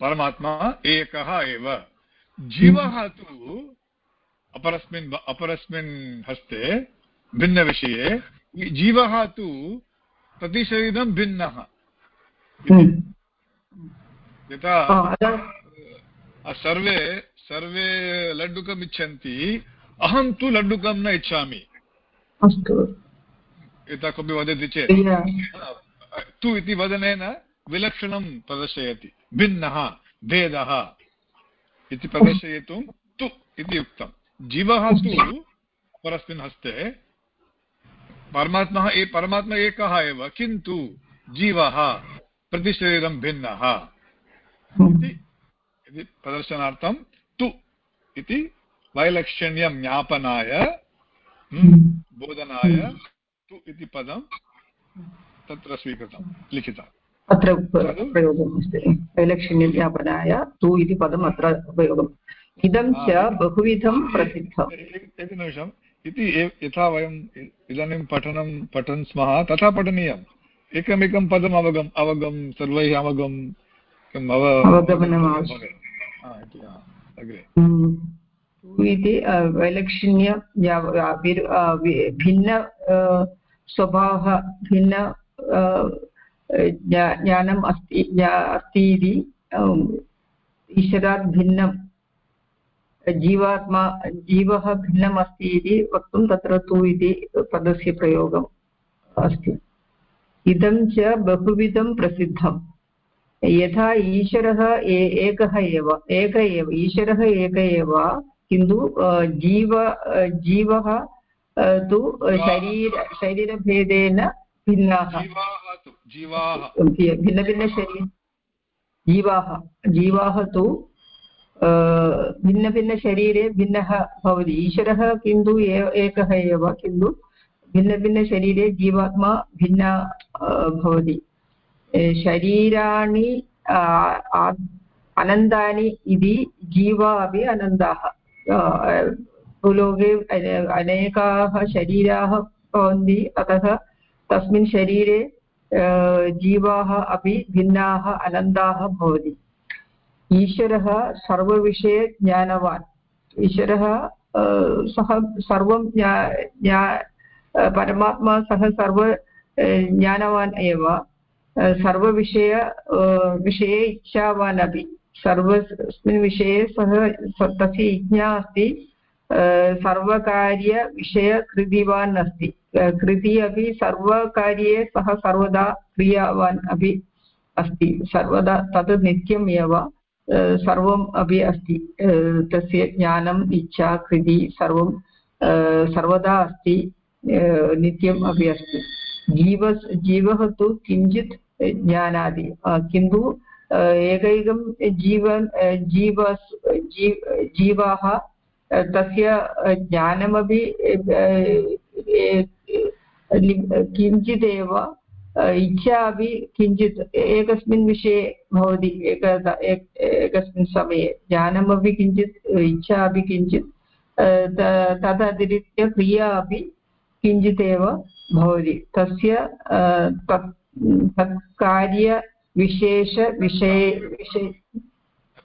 परमात्मा एकः एव जीवः तु अपरस्मिन् अपरस्मिन् हस्ते भिन्नविषये जीवः तु प्रतिशरीरं भिन्नः। यथा अतः अ, सर्वे सर्वे लड्डुकम् इच्छन्ति अहं तु लड्डुकं न इच्छामि। अस्तु। यथा कोऽपि वदति चेत्। तु इति वदनेन विलक्षणं प्रदर्शयति। भिन्नः भेदः इति प्रदर्शयितुं तु इति उक्तं। जीवः तु परस्मिन् हस्ते परमात्मः ए परमात्मा एकः एव किन्तु जीवः प्रतिशरीरं भिन्नः। हम्म। इति प्रदर्शनार्थं तु इति वैलक्षण्यं ज्ञापनाय हम्म, बोधनाय तु इति पदं तत्र स्वीकृतं लिखितम् अत्र प- प्रयोगम् अस्ति वैलक्षण्यज्ञापनाय तु इति पदम् अत्र उपयोगम्। इदं च बहुविधं प्रसिद्धम्। एकनिमिषम्। इति यथा वयम् इदानीं पठनं पठन् स्मः तथा पठनीयम्। एकमेकं पदम् अवगम् अवगं सर्वैः अवगं किम् अव अवगमनम् आवश्यकम्। भवेत्। इति, अग्रे हम्म। इति वैलक्षण्य भिन्न स्वभावः भिन्न ज्ञानम् अस्ति अस्ति इति ईश्वरात् भिन्नं जीवात्मा जीवः भिन्नम् अस्ति इति वक्तुं तत्र तु इति पदस्य प्रयोगम् अस्ति इदं च बहुविधं प्रसिद्धम्। यथा ईश्वरः एकः एव एक एव ईश्वरः एक एव किन्तु जीव जीवः तु शरीर शरीरभेदेन भिन्नाः। तु जीवाः। जीवाः जीवाः तु भिन्नभिन्नशरीरे भिन्नः भवति। ईश्वरः किन्तु एकः एव किन्तु भिन्नभिन्नशरीरे जीवात्मा भिन्ना भवति। शरीराणि अनन्तानि इति जीवा अपि अनन्ताः भूलोके अने- अनेकाः शरीराः भवन्ति, अतः तस्मिन् शरीरे जीवाः अपि भिन्नाः अनन्ताः भवति। ईश्वरः सर्वविषये ज्ञानवान्। ईश्वरः सः सर्वं ज्ञा परमात्मा सः सर्व ज्ञानवान् एव सर्वविषय विषये इच्छावान् अपि सर्वस्मिन् विषये सः तस्य इज्ञा अस्ति सर्वकार्यविषयकृतिवान् अस्ति कृति अपि सर्वकार्ये सः सर्वदा क्रियावान् अपि अस्ति सर्वदा तद् नित्यम् एव सर्वम् अपि अस्ति तस्य ज्ञानम् इच्छा कृति सर्वं सर्वदा अस्ति नित्यम् अपि अस्ति जीव जीवः तु किञ्चित् ज्ञानादि। किन्तु एकैकं जीव, जीवाः तस्य ज्ञानमपि किञ्चिदेव इच्छा अपि किञ्चित् एकस्मिन् विषये भवति, एक एकस्मिन् समये। ज्ञानमपि किञ्चित् इच्छा अपि किञ्चित् तदतिरित्य क्रिया अपि किञ्चिदेव भवति। तस्य तत् तत् कार्यविशेषविषये विषय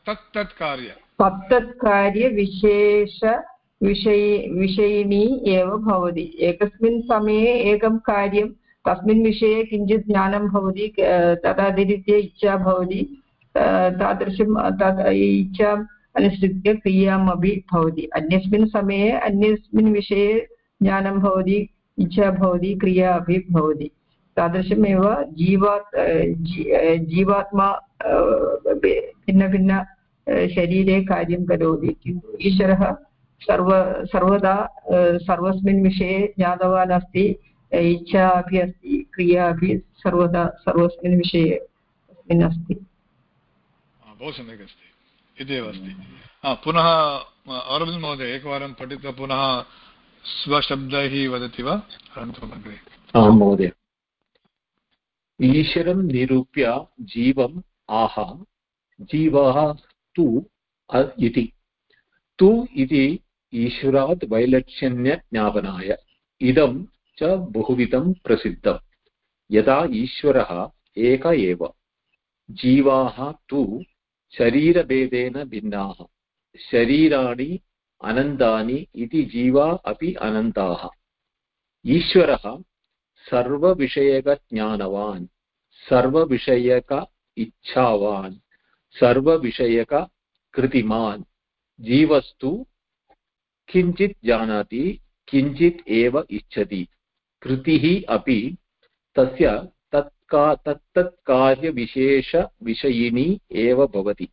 तत् तत् कार्य तत्तत् कार्यविशेष विषये विषयिणी एव भवति। एकस्मिन् समये एकं कार्यं तस्मिन् विषये किञ्चित् ज्ञानं भवति तदतिरिच्य इच्छा भवति तादृशं तद् इच्छाम् अनुसृत्य क्रियाम् अपि भवति। अन्यस्मिन् समये अन्यस्मिन् विषये ज्ञानं भवति, इच्छा भवति, क्रिया अपि भवति। तादृशमेव जीवात् जीवात्मा भिन्नभिन्न शरीरे कार्यं करोति। किन्तु ईश्वरः सर्व, सर्वदा सर्वस्मिन् विषये ज्ञातवान् अस्ति इच्छा अपि अस्ति, क्रिया अपि सर्वदा, सर्वस्मिन् विषये अस्मिन् अस्ति। बहु सम्यक् अस्ति। इत्येव अस्ति। पुनः अरविन्द महोदय एकवारं पठित्वा पुनः स्वशब्दैः वदति वा? अनन्तरम् अग्रे आं महोदय। ईश्वरं निरूप्य जीवम् आह। जीवाः तु इति। तु इति ईश्वरात् वैलक्षण्यज्ञापनाय। इदं च बहुविधं प्रसिद्धम्। यदा ईश्वरः एक एव। जीवाः तु शरीरभेदेन भिन्नाः। शरीराणि अनन्तानि इति जीवा अपि अनन्ताः। ईश्वरः सर्वविषयकज्ञानवान्, सर्वविषयक इच्छावान् सर्वविषयककृतिमान् जीवस्तु किञ्चित् जानाति, किञ्चित् एव इच्छति। कृतिः अपि तस्य तत्का तत्तत्कार्यविशेषविषयिणी एव भवति।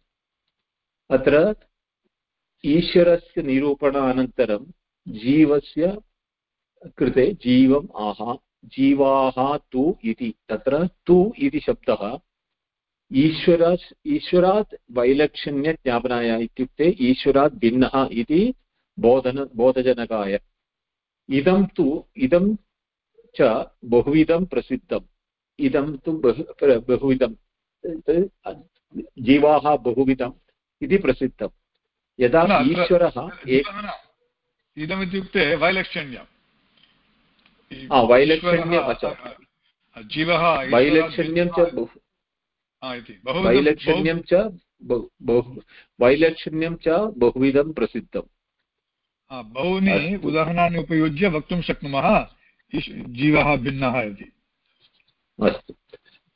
अत्र ईश्वरस्य निरूपणानन्तरं जीवस्य कृते जीवम् आह, जीवाः तु इति, तत्र तु इति शब्दः ईश्वर ईश्वरात् वैलक्षण्यज्ञापनाय इत्युक्ते ईश्वरात् भिन्नः इति बोधन, बोधजनकाय। इदं तु, इदं च बहुविधं प्रसिद्धम्। इदं तु बहु बहुविधं जीवाः बहुविधम् इति प्रसिद्धम्। यदा ईश्वरः इदमित्युक्ते वैलक्षण्यं वैलक्षण्यं जीवः वैलक्षण्यं च बहु वैलक्षण्यं च वैलक्षण्यं च बहुविधं प्रसिद्धम्। बहूनि उदाहरणानि उपयुज्य वक्तुं शक्नुमः? जीवः भिन्नः इति। अस्तु।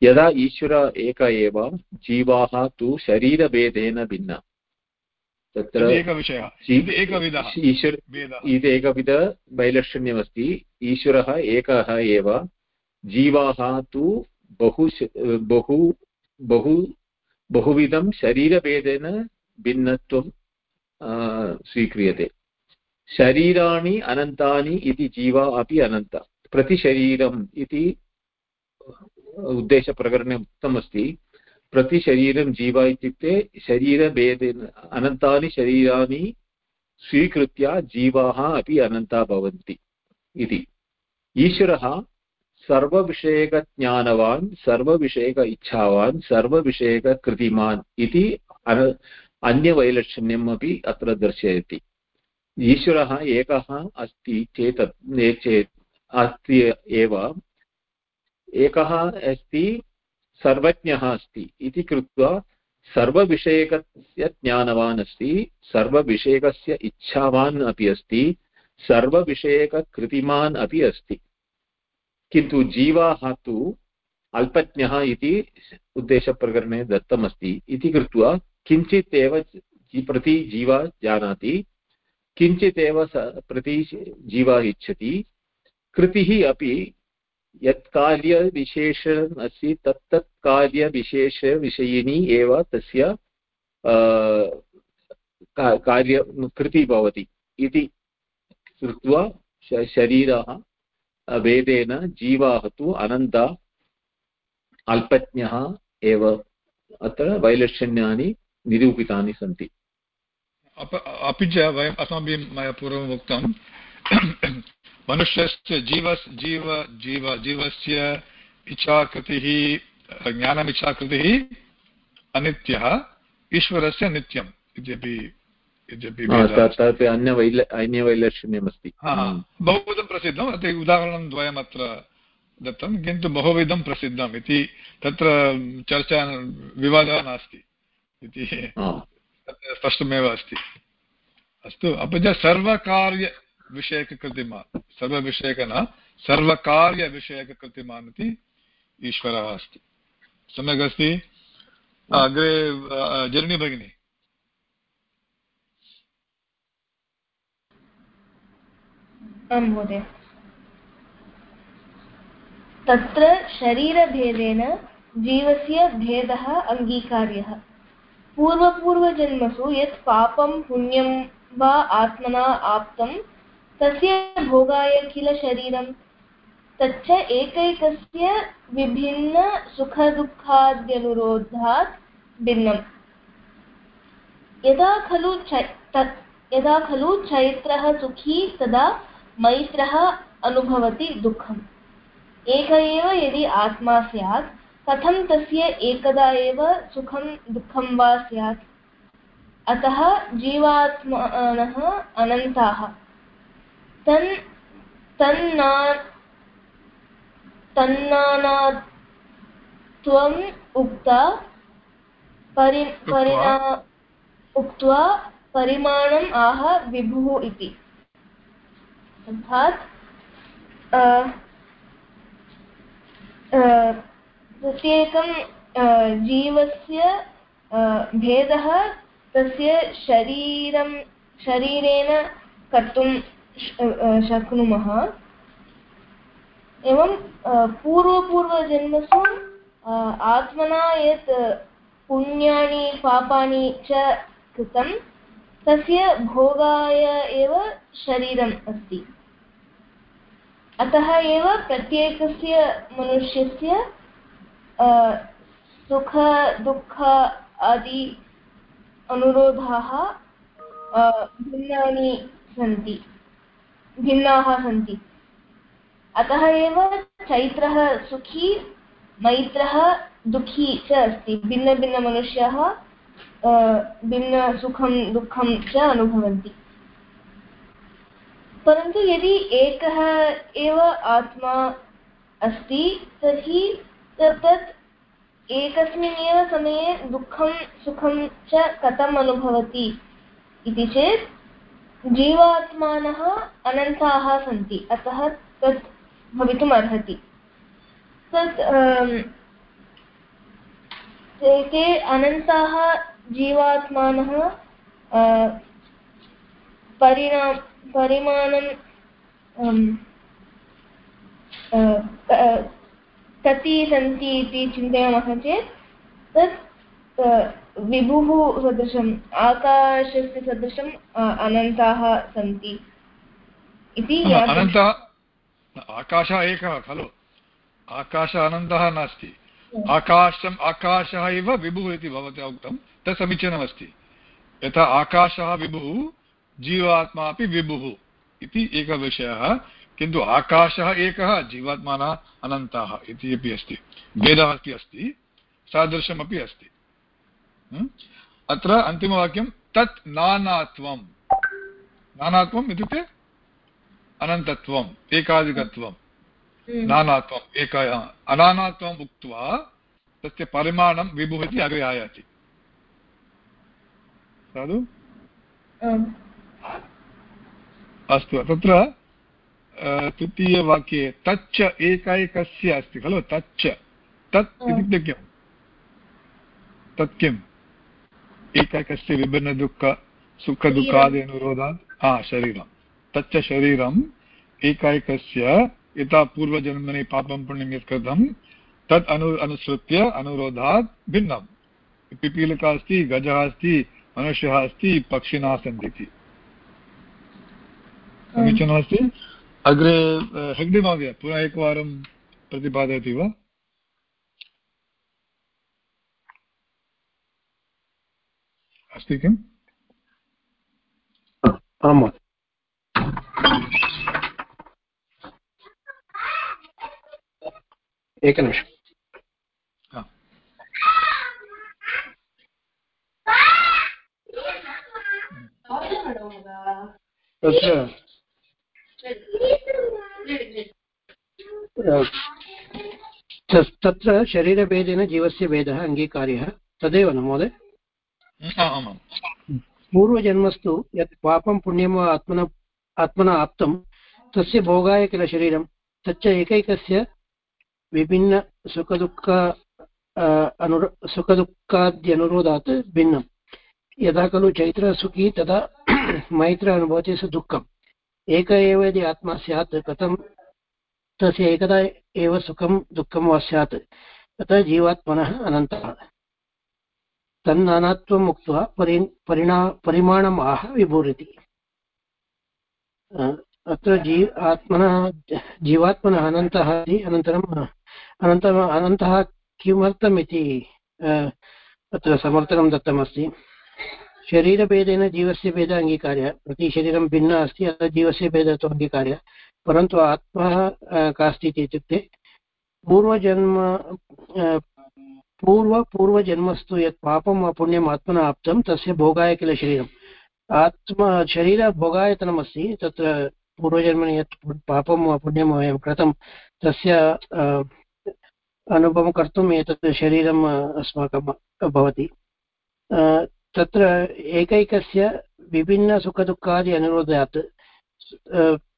यदा ईश्वर एक एव जीवाः तु शरीरभेदेन भिन्ना। तत्र ईश्वर इति एकविध वैलक्षण्यमस्ति। ईश्वरः एकः एव। जीवाः तु बहु बहु बहु बहुविधं शरीरभेदेन भिन्नत्वं स्वीक्रियते। शरीराणि अनन्तानि इति जीवा अपि अनन्त। प्रतिशरीरम् इति उद्देशप्रकरणे उक्तमस्ति। प्रतिशरीरं जीवा इत्युक्ते शरीरभेदेन अनन्तानि शरीराणि स्वीकृत्य जीवाः अपि अनन्ता भवन्ति इति। ईश्वरः सर्वविषयकज्ञानवान् सर्वविषयक इच्छावान् सर्वविषयककृतिमान् इति अन्यवैलक्षण्यम् अपि अत्र दर्शयति। ईश्वरः एकः अस्ति चेत् चेत् अस्ति एव। एकः अस्ति सर्वज्ञः अस्ति इति कृत्वा सर्वविषयकस्य ज्ञानवान् अस्ति सर्वविषयकस्य इच्छावान् अपि अस्ति, सर्वविषयककृतिमान् अपि अस्ति। किन्तु जीवाः तु अल्पज्ञः इति उद्देशप्रकरणे दत्तमस्ति। इति कृत्वा किञ्चित् एव प्रति जीवा जानाति किञ्चित् एव प्रति जीवा इच्छति। कृतिः अपि यत् कार्यविशेषम् अस्ति तत् तत् कार्यविशेषविषयिणी एव तस्य कार्य कृतिः भवति इति कृत्वा शरीरः भेदेन जीवाः तु अनन्ता अल्पज्ञः एव। अत्र वैलक्षण्यानि निरूपितानि सन्ति। अपि च वयम् अस्माभिः मया पूर्वम् उक्तं मनुष्यस्य जीवस् जीव जीव जीवस्य इच्छाकृतिः ज्ञानमिच्छाकृतिः अनित्यः ईश्वरस्य नित्यम् इत्यपि इत्यपि अन्यवैलक्षण्यमस्ति. बहुविधं प्रसिद्धम्. अत्र उदाहरणं द्वयमत्र दत्तं किन्तु बहुविधं प्रसिद्धम् इति तत्र चर्चा विवादः नास्ति इति स्पष्टमेव अस्ति। अस्तु अपि च सर्वकार्यविषयककृतिमान् सर्वविषयक न सर्वकार्यविषयककृतिमान् इति ईश्वरः अस्ति। सम्यक् अस्ति अग्रे जर्नी भगिनी। तत्र शरीरभेदेन जीवस्य भेदः अङ्गीकार्यः। पूर्वपूर्वजन्मसु यत् पापं, पुण्यं वा आत्मना आप्तं तस्य भोगाय किल शरीरम्? तच्च एकैकस्य विभिन्नसुखदुःखाद्यनुरोधात् भिन्नम्। यदा खलु यदा खलु चैत्रः सुखी, तदा मैत्रः अनुभवति दुःखम्। एक एव यदि आत्मा स्यात्, कथं तस्य एकदा एव सुखं, दुःखं वा स्यात्? अतः जीवात्मानः अनन्ताः। तन् तन्ना तन्नानात्वम् उक्ता परि परिणा उक्त्वा परिमाणम् आह विभुः इति। अर्थात् प्रत्येकं जीवस्य भेदः तस्य शरीरं शरीरेण कर्तुं शक्नुमः। एवं पूर्वपूर्वजन्मसु आत्मना यत् पुण्यानि, पापानि च कृतं, तस्य भोगाय एव शरीरम् अस्ति। अतः एव प्रत्येकस्य मनुष्यस्य सुख, दुःख आदि अनुरोधाः भिन्नानि सन्ति। भिन्नाः सन्ति। अतः एव चैत्रः सुखी, मैत्रः दुःखी च अस्ति। भिन्नभिन्नमनुष्याः भिन्नसुखं दुःखं च अनुभवन्ति। परन्तु यदि एकः एव आत्मा अस्ति, तर्हि तत् एकस्मिन् एव समये दुःखं, सुखं च कथम् अनुभवति इति चेत् जीवात्मानः अनन्ताः सन्ति। अतः तत् भवितुम् अर्हति। तत् ते अनन्ताः जीवात्मानः परिणाम, परिमाणं कति सन्ति इति चिन्तयामः चेत् तत् विभुः सदृशम् आकाशस्य सदृशम् अनन्ताः सन्ति। इति आकाशः एकः खलु। आकाशः अनन्तः नास्ति। आकाशम् आकाशः एव विभुः इति भवत्या उक्तं। तत् समीचीनमस्ति। यथा आकाशः विभुः जीवात्मा अपि विभुः इति एकः विषयः। किन्तु आकाशः एकः जीवात्मानः अनन्ताः इति अपि अस्ति। भेदः अपि अस्ति। सादृशमपि अस्ति। अत्र अन्तिमवाक्यं तत् नानात्वं। नानात्वम् इत्युक्ते अनन्तत्वम् एकाधिकत्वं। नानात्वम् एक अनानात्वम् उक्त्वा तस्य परिमाणं विभुः इति अग्रे आयाति। साधु? अस्तु तत्र तृतीयवाक्ये तच्च एकैकस्य अस्ति खलु तच्च। तत् इत्युक्ते किम्? तत् किम्? एकैकस्य विभिन्नदुःख सुखदुःखादि अनुरोधात् हा शरीरं तच्च शरीरम् एकैकस्य यथा पूर्वजन्मनि पापं पुण्यं यत् कृतं तत् अनु अनुसृत्य अनुरोधात् भिन्नं पिपीलिका अस्ति गजः अस्ति मनुष्यः अस्ति पक्षिणः सन्ति इति। समीचीनमस्ति अग्रे हेग्डे महोदय पुनः एकवारं प्रतिपादयति वा? अस्ति किम् आं महोदय एकनिमिषम्। तत्र तत्र शरीरभेदेन जीवस्य भेदः अङ्गीकार्यः तदेव न महोदय पूर्वजन्मस्तु यत् पापं पुण्यं वा आत्मना आत्मना आप्तं तस्य भोगाय किल शरीरं तच्च एकैकस्य विभिन्नसुखदुःख अ, अनुर सुखदुःखाद्यनुरोधात् भिन्नं। यदा खलु चैत्रः सुखी तदा [clears throat] मैत्र अनुभवति स दुःखम्। एक एव यदि आत्मा स्यात् कथं तस्य एकदा एव सुखं दुःखं वा स्यात् ततः जीवात्मनः अनन्तः। तन्नानात्वम् उक्त्वा परि परिणा परिमाणम् आह विभूरिति अत्र जी आत्मनः जीवात्मनः अनन्तः इति अनन्तरम् अनन्तरम् अनन्तः किमर्थम् इति अ, अत्र समर्थनं दत्तमस्ति। शरीरभेदेन जीवस्य भेदः अङ्गीकार्य प्रतिशरीरं भिन्नः अस्ति अतः जीवस्य भेदः तु अङ्गीकार्य। परन्तु आत्मा कास्ति इति इत्युक्ते पूर्वजन्म पूर्व पूर्वजन्मस्तु यत् पापं वा पुण्यम् आत्मना आप्तं तस्य भोगाय किल शरीरम्? आत्मा शरीरभोगायतनमस्ति तत्र पूर्वजन्मनि यत् पापं वा पुण्यं वयं कृतं तस्य अनुभवं कर्तुम् एतत् शरीरम् अस्माकं भवति। तत्र एकैकस्य विभिन्नसुखदुःखादि अनुरोधात्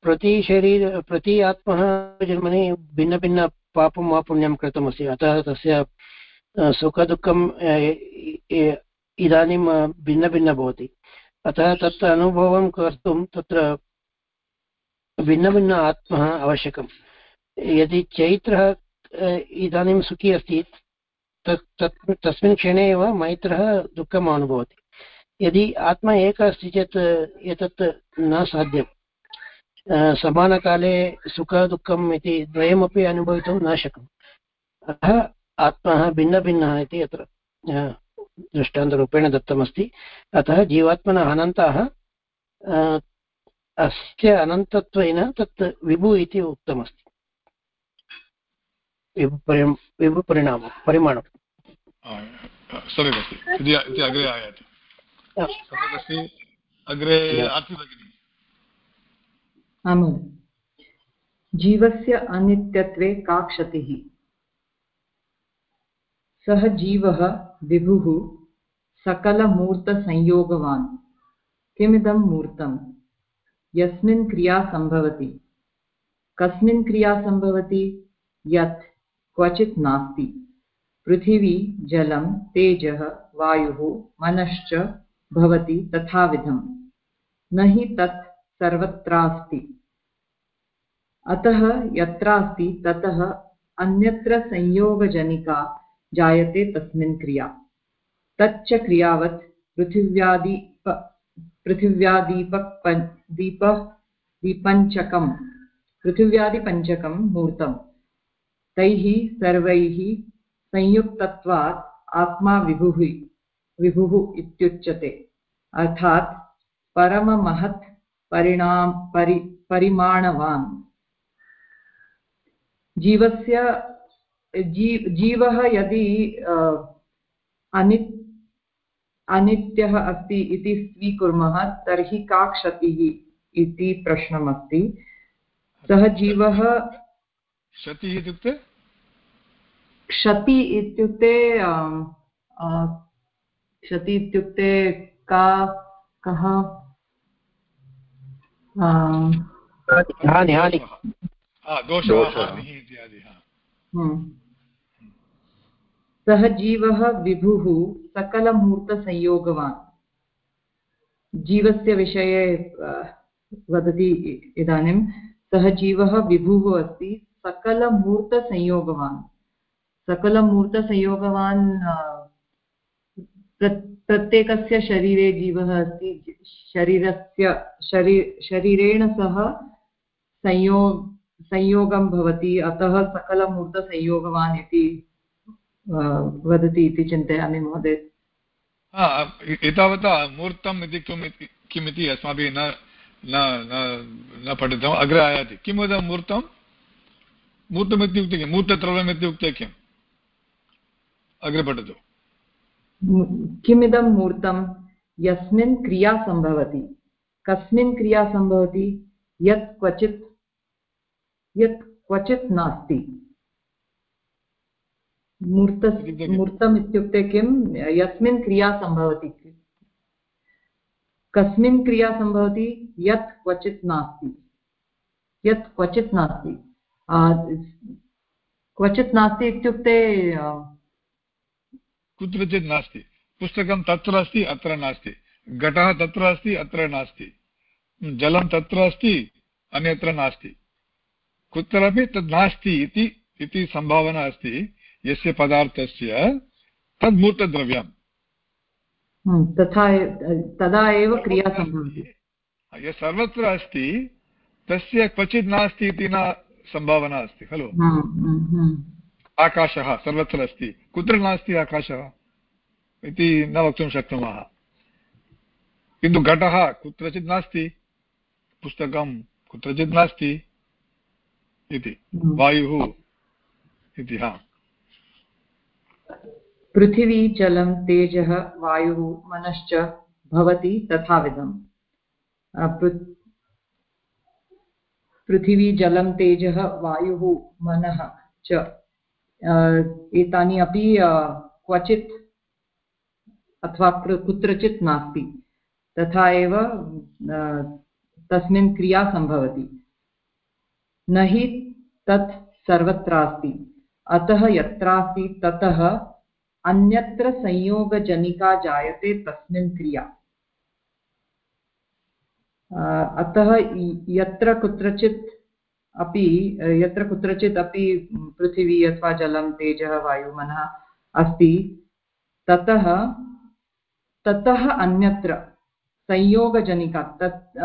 प्रति शरीर, प्रति आत्मः जन्मनि भिन्नभिन्नपापं वा पुण्यं कृतमस्ति। अतः तस्य सुखदुःखं इ- इ- इदानीं भिन्नभिन्न भवति। अतः तत्र अनुभवं कर्तुं तत्र भिन्नभिन्न आत्मः आवश्यकं यदि चैत्रः इदानीं सुखी अस्ति तत् तस्मिन् क्षणे एव मैत्रः दुःखम् अनुभवति। यदि आत्मा एकः अस्ति चेत् एतत् न साध्यम्। अ, समानकाले सुखदुःखम् इति द्वयमपि अनुभवितुं न शक्नोति अतः आत्मः भिन्नभिन्नः इति अत्र अ, दृष्टान्तरूपेण दत्तमस्ति। अतः जीवात्मनः अनन्तः अस्य अनन्तत्वेन तत् विभु इति उक्तमस्ति। विभुपरि विभुपरिणामं सम्यक् अस्ति इति इति अग्रे आयाति। सम्यक् अस्ति अग्रे आर्ति जीवस्य अनित्यत्वे का क्षतिः? सः जीवः विभुः सकलमूर्तसंयोगवान्। किमिदं मूर्तं? यस्मिन् क्रिया सम्भवति। कस्मिन् क्रिया सम्भवति? यत् क्वचित् नास्ति। पृथिवी, जलं, तेजः, वायुः, मनश्च भवति तथाविधम्। न हि तत् सर्वत्रास्ति। अतः यत्रास्ति, ततः अन्यत्र संयोगजनिका जायते तस्मिन् क्रिया। तच्च क्रियावत् पृथिव्यादीप पृथिव्यादीपक दीप दीपञ्चकं पृथिव्यादिपञ्चकं मूर्तं तैः सर्वैः संयुक्तत्वात् आत्मा विभुः विभुः इत्युच्यते। अर्थात् परममहत् परिणाम, परि, परिमाणवान्। जीवस्य जी जीवः यदि अनि अनित्यः अस्ति इति स्वीकुर्मः तर्हि का क्षतिः इति प्रश्नमस्ति। सः जीवः क्षतिः इत्युक्ते? क्षति इत्युक्ते क्षति इत्युक्ते का कः? हानि हानि। दोषः। इत्यादि हा। हम्म। सः जीवः विभुः सकलमूर्तसंयोगवान्। जीवस्य विषये वदति इदानीं सः जीवः विभुः अस्ति, सकलमूर्तसंयोगवान्। सकलमूर्तसंयोगवान् प्र- प्रत्येकस्य शरीरे जीवः अस्ति, शरीरस्य, शरी, शरीरेण सह संयोग संयोगं भवति, अतः सकलमूर्तसंयोगवान् इति वदति इति चिन्तयामि महोदय। हा एतावता मूर्तम् इति किम् इति- किम् इति अस्माभिः न न न न पठितम् अग्रे आयाति। किं वद मूर्तं मूर्तम्? इत्युक्ते किं मूर्तद्रव्यम् इत्युक्ते किम्? अग्रे पठतु। किमिदं मूर्तं यस्मिन् क्रिया सम्भवति। कस्मिन् क्रिया सम्भवति? यत् क्वचित् यत् क्वचित् नास्ति। मूर्त मूर्तम् इत्युक्ते किं? यस्मिन् क्रिया सम्भवति। कस्मिन् क्रिया सम्भवति? यत् क्वचित् नास्ति। यत् क्वचित् नास्ति। क्वचित् नास्ति इत्युक्ते कुत्रचित् नास्ति। पुस्तकं तत्र अस्ति अत्र नास्ति। घटः तत्र अस्ति अत्र नास्ति। जलं तत्र अस्ति अन्यत्र नास्ति। कुत्रापि तद् नास्ति इति इति सम्भावना अस्ति। यस्य पदार्थस्य तद् मूर्तद्रव्यम् हम्म, तथा तदा एव क्रिया सम्भवति। यत् सर्वत्र अस्ति तस्य क्वचित् नास्ति इति न सम्भावना अस्ति खलु। आकाशः सर्वत्र अस्ति कुत्र नास्ति आकाशः? इति न वक्तुं शक्नुमः। किन्तु घटः कुत्रचित् नास्ति पुस्तकं कुत्रचित् नास्ति इति। वायुः इति हा। पृथिवी जलं तेजः वायुः मनश्च भवति तथाविधम्। पृथिवी जलं तेजः वायुः मनः च। एतानि अपि क्वचित् अथवा कुत्रचित् नास्ति। तथा एव तस्मिन् क्रिया सम्भवति। न हि तत् सर्वत्रास्ति। अतः यत्रास्ति ततः अन्यत्र संयोगजनिका जायते तस्मिन् क्रिया। अतः यत्र कुत्रचित् अपि यत्र कुत्रचित् अपि पृथिवी अथवा जलं, तेजः वायुः मनः अस्ति, ततः ततः अन्यत्र संयोगजनिका तत्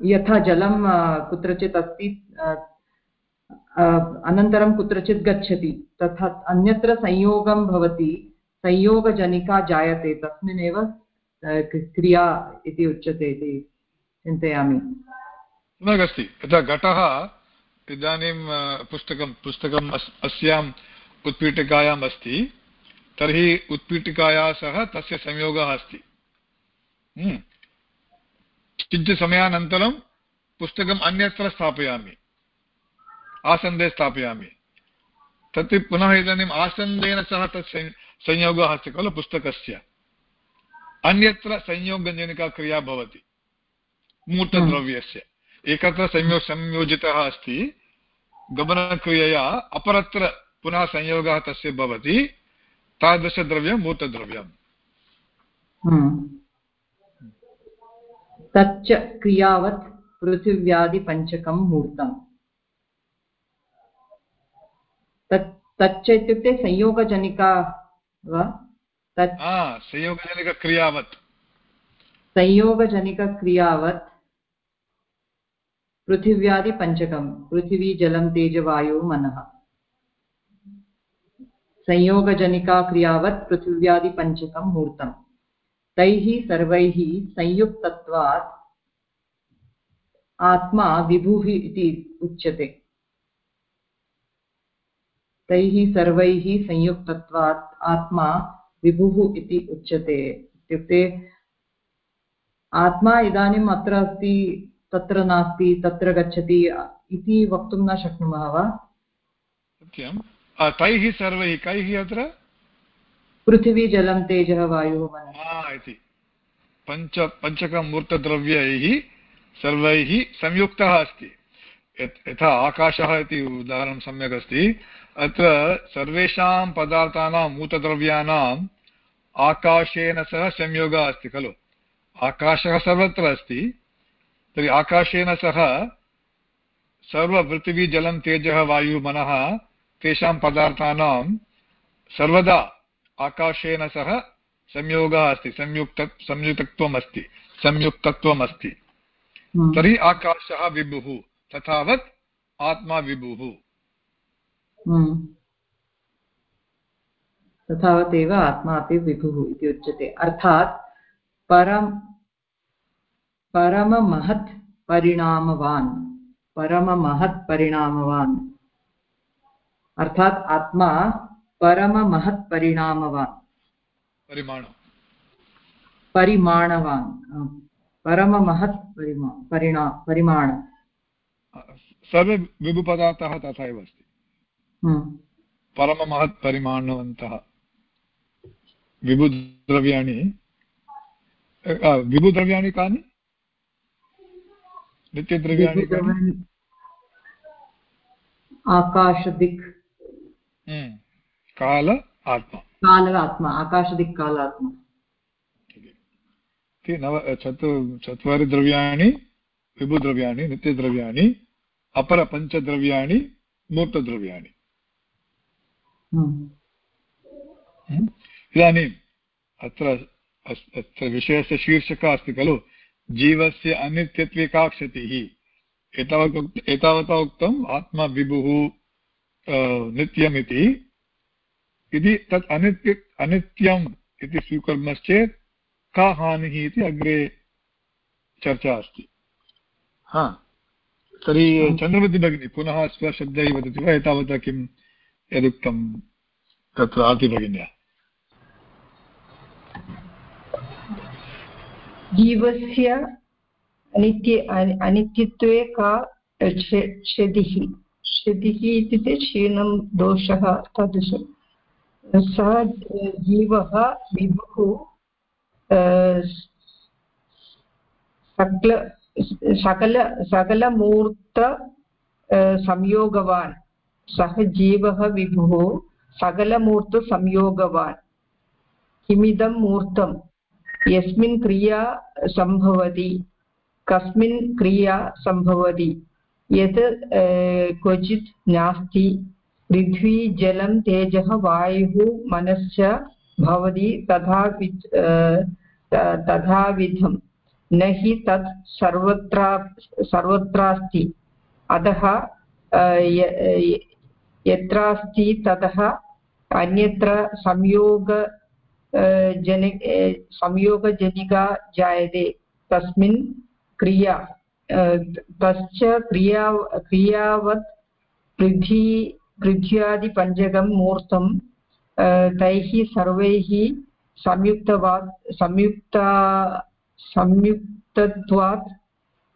यथा जलं कुत्रचित् अस्ति अनन्तरं कुत्रचित् गच्छति। तथा अन्यत्र संयोगं भवति, संयोगजनिका जायते। तस्मिन्नेव क्रिया इति उच्यते इति चिन्तयामि। सम्यक् अस्ति यथा घटः, इदानीं पुस्तकं, पुस्तकम् अस्, अस्याम् उत्पीठिकायाम् अस्ति। तर्हि उत्पीठिकाया सह तस्य संयोगः अस्ति। हम्म। किञ्चित् समयानन्तरं पुस्तकम् अन्यत्र स्थापयामि। आसन्दे स्थापयामि। तत् पुनः इदानीम् आसन्देन सह तत् संयोगः अस्ति खलु पुस्तकस्य। अन्यत्र संयोगजनिका क्रिया भवति मूर्तद्रव्यस्य एकत्र संयो, संयोजितः अस्ति, गमनक्रियया अपरत्र पुनः संयोगः तस्य भवति, तादृशद्रव्यं मूर्तद्रव्यम् हम्म। तच्च क्रियावत् पृथिव्यादिपञ्चकं मूर्तम्। तत् तच्च इत्युक्ते संयोगजनिका वा? तत् संयोगजनिकक्रियावत्। संयोगजनिकक्रियावत्। पृथिव्यादिपञ्चकं पृथिवी जलं तेजवायुः मनः। संयोगजनिका क्रियावत् पृथिव्यादिपञ्चकं मूर्तम्। तैः सर्वैः संयुक्तत्वात् आत्मा विभुः इति उच्यते। तैः सर्वैः संयुक्तत्वात् आत्मा विभुः इति उच्यते इत्युक्ते आत्मा इदानीम् अत्र अस्ति तत्र नास्ति तत्र गच्छति इति वक्तुं न शक्नुमः वा? सत्यं। तैः सर्वैः कैः अत्र? पृथिवी जलं तेजः वायुः मनः इति। पञ्च पञ्चकमूर्तद्रव्यैः सर्वैः संयुक्तः अस्ति। यथा आकाशः इति उदाहरणं सम्यक् अस्ति अत्र सर्वेषां पदार्थानां मूतद्रव्याणाम् आकाशेन सह संयोगः अस्ति खलु। आकाशः सर्वत्र अस्ति तर्हि आकाशेन सह सर्वपृथिवी जलं तेजः वायुः मनः तेषां पदार्थानां सर्वदा आकाशेन सह संयोगः अस्ति संयुक्त संयुक्तत्वम् अस्ति संयुक्तत्वम् अस्ति हम्म। तर्हि आकाशः विभुः तथावत् आत्मा विभुः। हम्म। तथावदेव आत्मा अपि विभुः इति उच्यते। अर्थात् परं परममहत् परिणामवान् परममहत् परिणामवान्। अर्थात् आत्मा परममहत् परिणामवान्। परिमाण परिमाणवान् परममहत् परिमा परिणा परिमाण। सर्वे विभुपदार्थाः तथा एव अस्ति। हम्म। परममहत् परिमाणवन्तः विभुद्रव्याणि विभुद्रव्याणि कानि नित्यद्रव्याणि आकाशदिक्। काल आत्मा काल आत्मा आकाशदिक् काल आत्मा नव चतु चत्वारि द्रव्याणि विभुद्रव्याणि नित्यद्रव्याणि अपरपञ्चद्रव्याणि मूर्तद्रव्याणि। इदानीम् अत्र अत्र विषयस्य शीर्षकः अस्ति खलु जीवस्य अनित्यत्वे का क्षतिः एतावत् एतावता उक्तम् आत्मा विभुः नित्यमिति। यदि तत् अनित्य अनित्यम् इति स्वीकुर्मश्चेत् का हानिः इति अग्रे चर्चा अस्ति। हा तर्हि चन्द्रवती भगिनी पुनः स्वशब्दैः वदति वा? एतावता किं यदुक्तं तत्र आर्तिभगिन्या जीवस्य अनित्य अनित्यत्वे का क्षतिः क्षतिः इत्युक्ते क्षीणं, दोषः, तादृशं। सः जीवः विभुः सकल सकल, सकलमूर्त संयोगवान्। सः जीवः विभुः सकलमूर्तसंयोगवान् किमिदं मूर्तं? यस्मिन् क्रिया सम्भवति। कस्मिन् क्रिया सम्भवति। यत् क्वचित् नास्ति। पृथ्वी, जलं, तेजः, वायुः, मनश्च भवति तथा तथाविधं। न हि तत् सर्वत्र सर्वत्रास्ति। अतः यत्रास्ति ततः अन्यत्र संयोग जनि संयोगजनिका जायते। तस्मिन् क्रिया तश्च क्रिया, क्रियावत् पृथ्वी पृथ्व्यादिपञ्चकं मूर्तं तैः सर्वैः संयुक्तवात्, संयुक्ता, संयुक्तत्वात्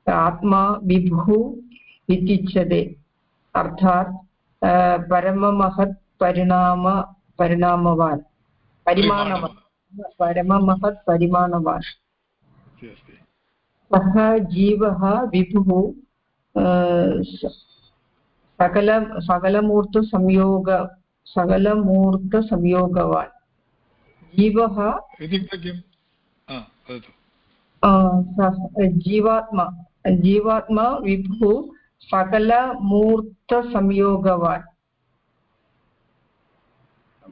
आत्मा विभुः इत्युच्यते। अर्थात् परममहत् परिणाम परिणामवान् परिमाणवान् परममहत् परिमाणवान् सः जीवः विभुः सकल सकलमूर्तसंयोग सकलमूर्तसंयोगवान् जीवः जीवात्मा जीवात्मा विभुः सकलमूर्तसंयोगवान्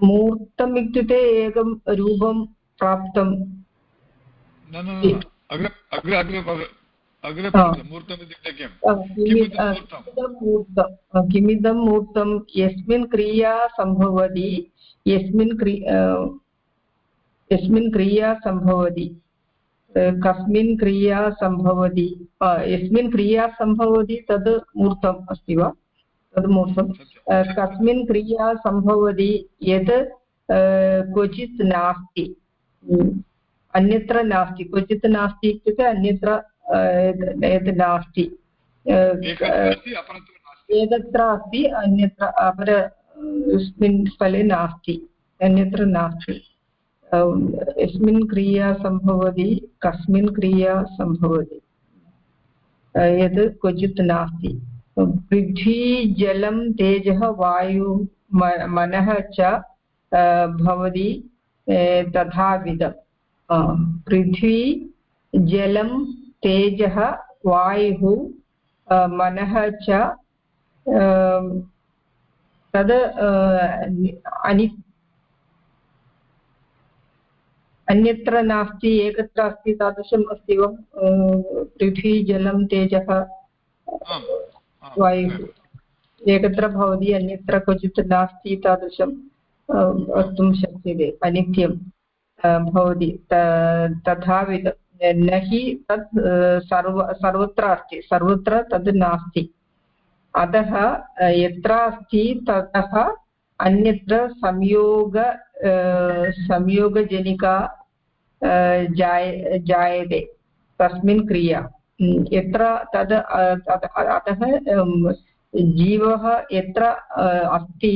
मूर्तम् इत्युक्ते एकं रूपं प्राप्तं किमिदं मूर्तं? यस्मिन् क्रिया सम्भवति। यस्मिन् क्रि यस्मिन् क्रिया सम्भवति। कस्मिन् क्रिया सम्भवति। यस्मिन् क्रिया सम्भवति तद् मूर्तम् अस्ति वा? तद् मूर्तं कस्मिन् क्रिया सम्भवति यत् क्वचित् नास्ति। अन्यत्र नास्ति। क्वचित् नास्ति इत्युक्ते अन्यत्र यत् नास्ति। एकत्र अस्ति अन्यत्र अपरस्मिन् स्थले नास्ति। अन्यत्र नास्ति। यस्मिन् क्रिया सम्भवति, कस्मिन् क्रिया सम्भवति। यत् क्वचित् नास्ति। पृथ्वी, जलं, तेजः, वायु मनः च भवति तथाविधं पृथ्वी, जलं, तेजः, वायुः मनः च तद् अनि अन्यत्र नास्ति एकत्र अस्ति तादृशम् अस्ति वा? पृथ्वी जलं तेजः वायुः। एकत्र भवति अन्यत्र क्वचित् नास्ति तादृशं वक्तुं शक्यते अनित्यं भवति। तथाविध न हि तत् सर्व सर्वत्र अस्ति सर्वत्र तद् नास्ति। अतः यत्र अस्ति ततः अन्यत्र संयोग संयोगजनिका जाय जायते तस्मिन् क्रिया यत्र तद् अतः जीवः यत्र अस्ति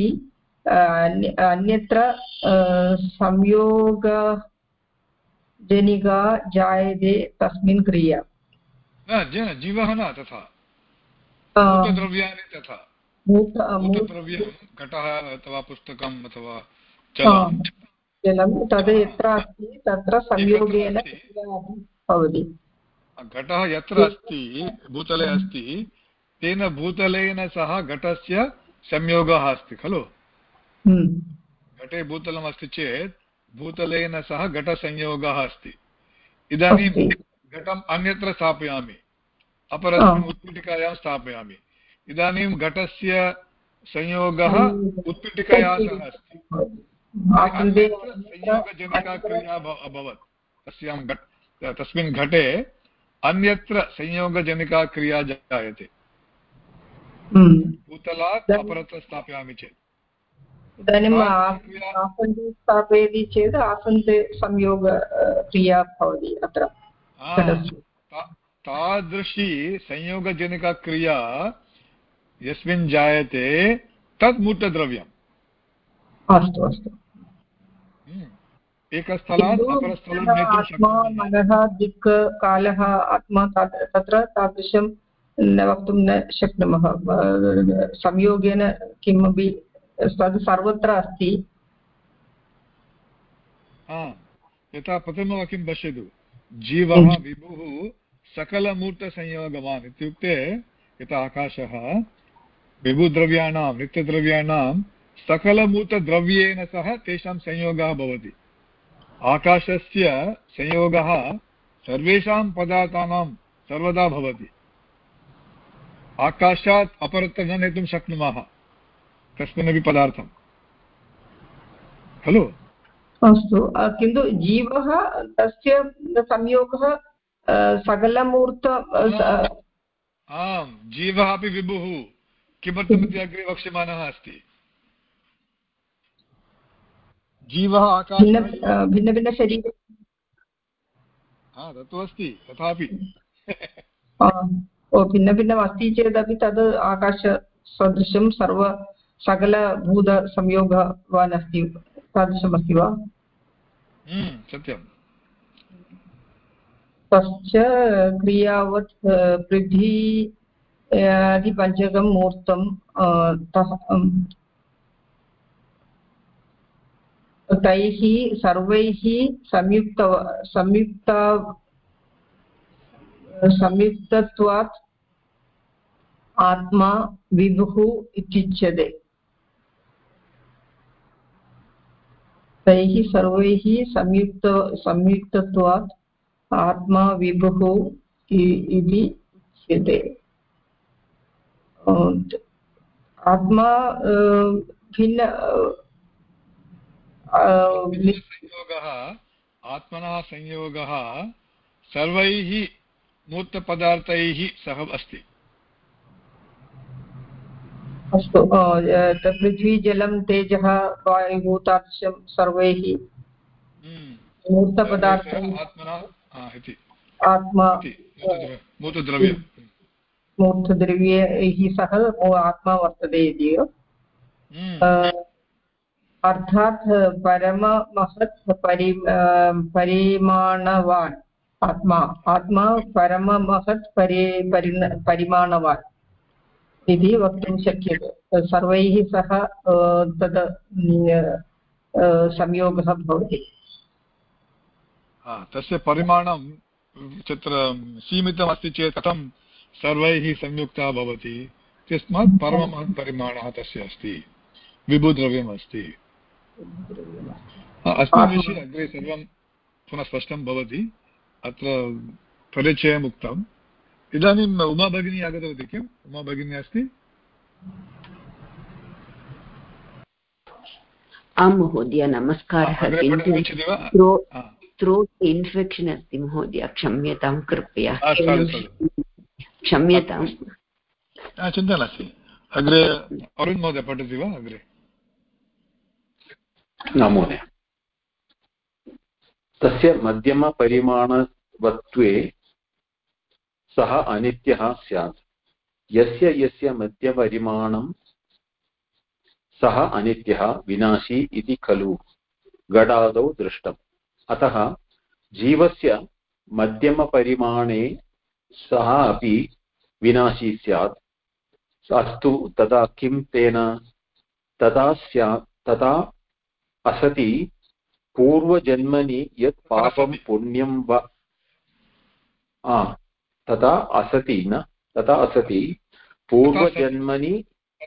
अन्यत्र संयोगजनिका जायते तस्मिन् क्रिया जीवः न तथा द्रव्याणि तथा घटः अथवा पुस्तकम् अथवा जलं तद् यत्र अस्ति तत्र संयोगेन भवति। घटः यत्र अस्ति भूतले अस्ति तेन भूतलेन सह घटस्य संयोगः अस्ति खलु? हम्म। घटे भूतलम् अस्ति चेत् भूतलेन सह घटसंयोगः अस्ति। इदानीं घटम् अन्यत्र स्थापयामि अपरस्मिन् उत्पीठिकायां स्थापयामि। इदानीं घटस्य संयोगः उत्पीठिकया सह अस्ति। संयोगजनिका क्रिया अभवत् तस्यां तस्मिन् घटे अन्यत्र संयोगजनिका क्रिया जायते। हम्म। भूतलात् अपरत्र स्थापयामि चेत्। इदानीम् आसन्दे स्थापयति चेत् आसन्दे संयोग क्रिया भवति अत्र। तादृशी संयोगजनिका क्रिया यस्मिन् जायते तत् मूर्तद्रव्यम् अस्तु अस्तु। एकस्थलात् अपरस्थलं मनः दिक् कालः आत्मा तत्र तादृशं न वक्तुं न शक्नुमः। संयोगेन किमपि तद् सर्वत्र अस्ति। यथा प्रथमवाक्यं पश्यतु जीवः विभुः सकलमूर्तसंयोगवान् इत्युक्ते यथा आकाशः विभुद्रव्याणां नित्यद्रव्याणां सकलमूतद्रव्येन सह तेषां संयोगः भवति। आकाशस्य संयोगः सर्वेषां पदार्थानां सर्वदा भवति। आकाशात् अपरत्र न नेतुं शक्नुमः कस्मिन्नपि पदार्थं। खलु? अस्तु किन्तु जीवः तस्य संयोगः सकलमूर्त आम् जीवः अपि विभुः। किमर्थमिति अग्रे वक्ष्यमाणः अस्ति? जीवः आकाशः भिन्नभिन्नशरीरे हा तत्तु अस्ति तथापि। भिन्नभिन्नम् अस्ति चेदपि तद् आकाशसदृशं सर्व सकलभूतसंयोगवान् अस्ति तादृशमस्ति वा? हम्म, सत्यं तस्य क्रियावत् पृथ्वी आदिपञ्चकं मूर्तं तैः सर्वैः संयुक्त संयुक्त, संयुक्तत्वात् आत्मा विभुः इत्युच्यते। तैः सर्वैः संयुक्त, संयुक्तत्वात् आत्मा विभुः इति उच्यते। आत्मा भिन्न संयोगः आत्मनः संयोगः सर्वैः मूर्तपदार्थैः सह अस्ति। अस्तु पृथ्वी जलं तेजः वायुः तादृशं सर्वैः हम्म। मूर्तपदार्थैः आत्मा मूर्तद्रव्यैः सह आत्मा वर्तते इति। अर्थात् परममहत् परि परिमाणवान्। आत्मा। आत्मा परममहत् परि परिमाणवान्। इति वक्तुं शक्यते। सर्वैः सह तद् संयोगः भवति। तस्य परिमाणं तत्र सीमितमस्ति चेत् कथं सर्वैः संयुक्तः भवति? तस्मात् परममहत् परिमाणः तस्य अस्ति। विभुद्रव्यम् अस्ति अस्मिन् विषये अग्रे सर्वं पुनः स्पष्टं भवति। अत्र परिचयम् उक्तम्। इदानीम् उमा भगिनी आगतवती किम्? उमा भगिनी अस्ति? आं महोदय नमस्कारः। त्रोट् इन्फेक्षन् अस्ति महोदय क्षम्यतां कृपया। क्षम्यतां। चिन्ता नास्ति। अग्रे अरुण् महोदय पठति वा? अग्रे। न महोदय तस्य मध्यमपरिमाणवत्वे सः अनित्यः स्यात्। यस्य यस्य मध्यपरिमाणं सः अनित्यः विनाशी इति खलु। गडादौ दृष्टम्। अतः जीवस्य मध्यमपरिमाणे सः अपि विनाशी स्यात्। अस्तु, तदा किं तेन? तदा स्यात् तदा असति पूर्वजन्मनि यत् पापं पुण्यं वा। तथा असति न? तथा असति। पूर्वजन्मनि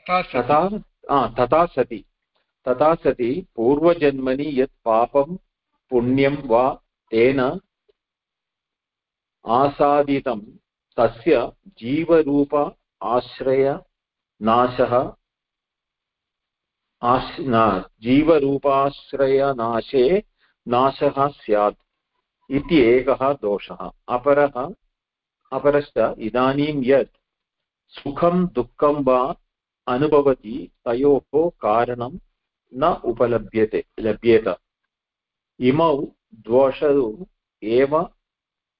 तथा तथा सति। तथा सति पूर्वजन्मनि यत् पापं पुण्यं वा तेन आसादितं तस्य जीवरूप आश्रयनाशः आश् जीवरूपाश्रयनाशे नाशः स्यात् इति एकः दोषः। अपरः, अपरश्च इदानीं यत् सुखं, दुःखं वा अनुभवति तयोः कारणं न उपलभ्यते, लभ्येत। इमौ द्वोषौ एव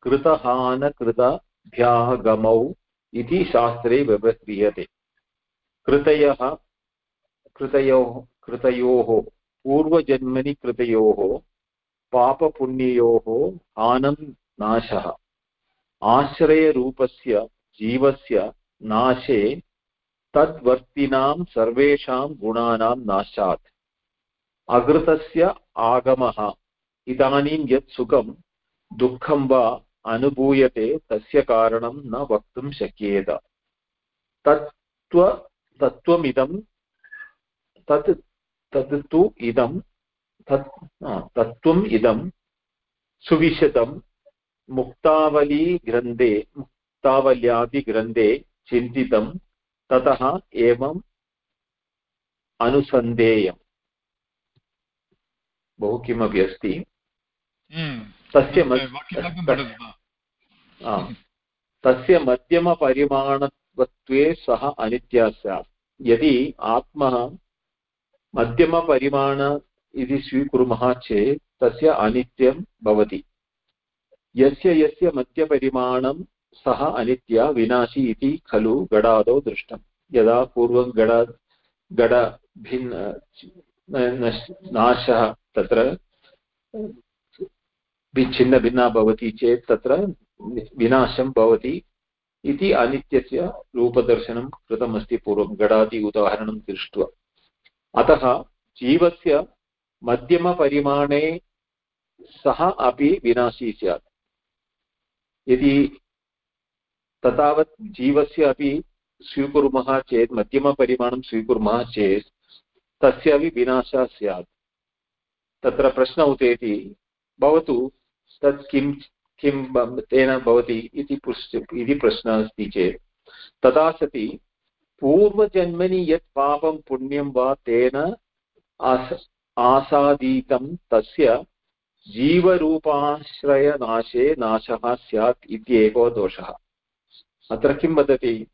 कृतहानकृतभ्याः गमौ इति शास्त्रे व्यवह्रियते कृतयः कृतयोः कृतयोः, पूर्वजन्मनि कृतयोः, पापपुण्ययोः हानं नाशः। आश्रयरूपस्य जीवस्य नाशे तद्वर्तिनां सर्वेषां गुणानां नाशात्। अकृतस्य आगमः, इदानीं यत् सुखं, दुःखं वा अनुभूयते, तस्य कारणं न वक्तुं शक्येत। तत्त्व, तत्त्वमिदं तत् तत् तु इदं तत् तत्त्वम् इदं सुविशतं मुक्तावलीग्रन्थे मुक्तावल्यादिग्रन्थे चिन्तितं ततः एवम् अनुसन्धेयम्। बहु किमपि अस्ति। हम्म। तस्य तस्य मध्यमपरिमाणत्वे सः अनित्या स्यात्। यदि आत्मा मध्यमपरिमाण इति स्वीकुर्मः चेत् तस्य अनित्यं भवति। यस्य यस्य मध्यपरिमाणं सः अनित्या विनाशी इति खलु गडादौ दृष्टम्। यदा पूर्वं गड गड भिन्न नाशः तत्र छिन्नभिन्ना भवति चेत् तत्र विनाशं भवति इति अनित्यस्य रूपदर्शनं कृतमस्ति पूर्वं। गडादि उदाहरणं दृष्ट्वा। अतः जीवस्य मध्यमपरिमाणे सः अपि विनाशी स्यात्। यदि ततावत् जीवस्य अपि स्वीकुर्मः चेत्, मध्यमपरिमाणं स्वीकुर्मः चेत्, तस्य अपि विनाशः स्यात्। तत्र प्रश्न उदेति, भवतु तत् किं किं तेन भवति इति पृश्च इति प्रश्नः अस्ति चेत्। तदा सति पूर्वजन्मनि यत् पापं पुण्यं वा तेन आस, आसादीतं तस्य जीवरूपाश्रयनाशे नाशः स्यात् इत्येव दोषः। अत्र किं वदति?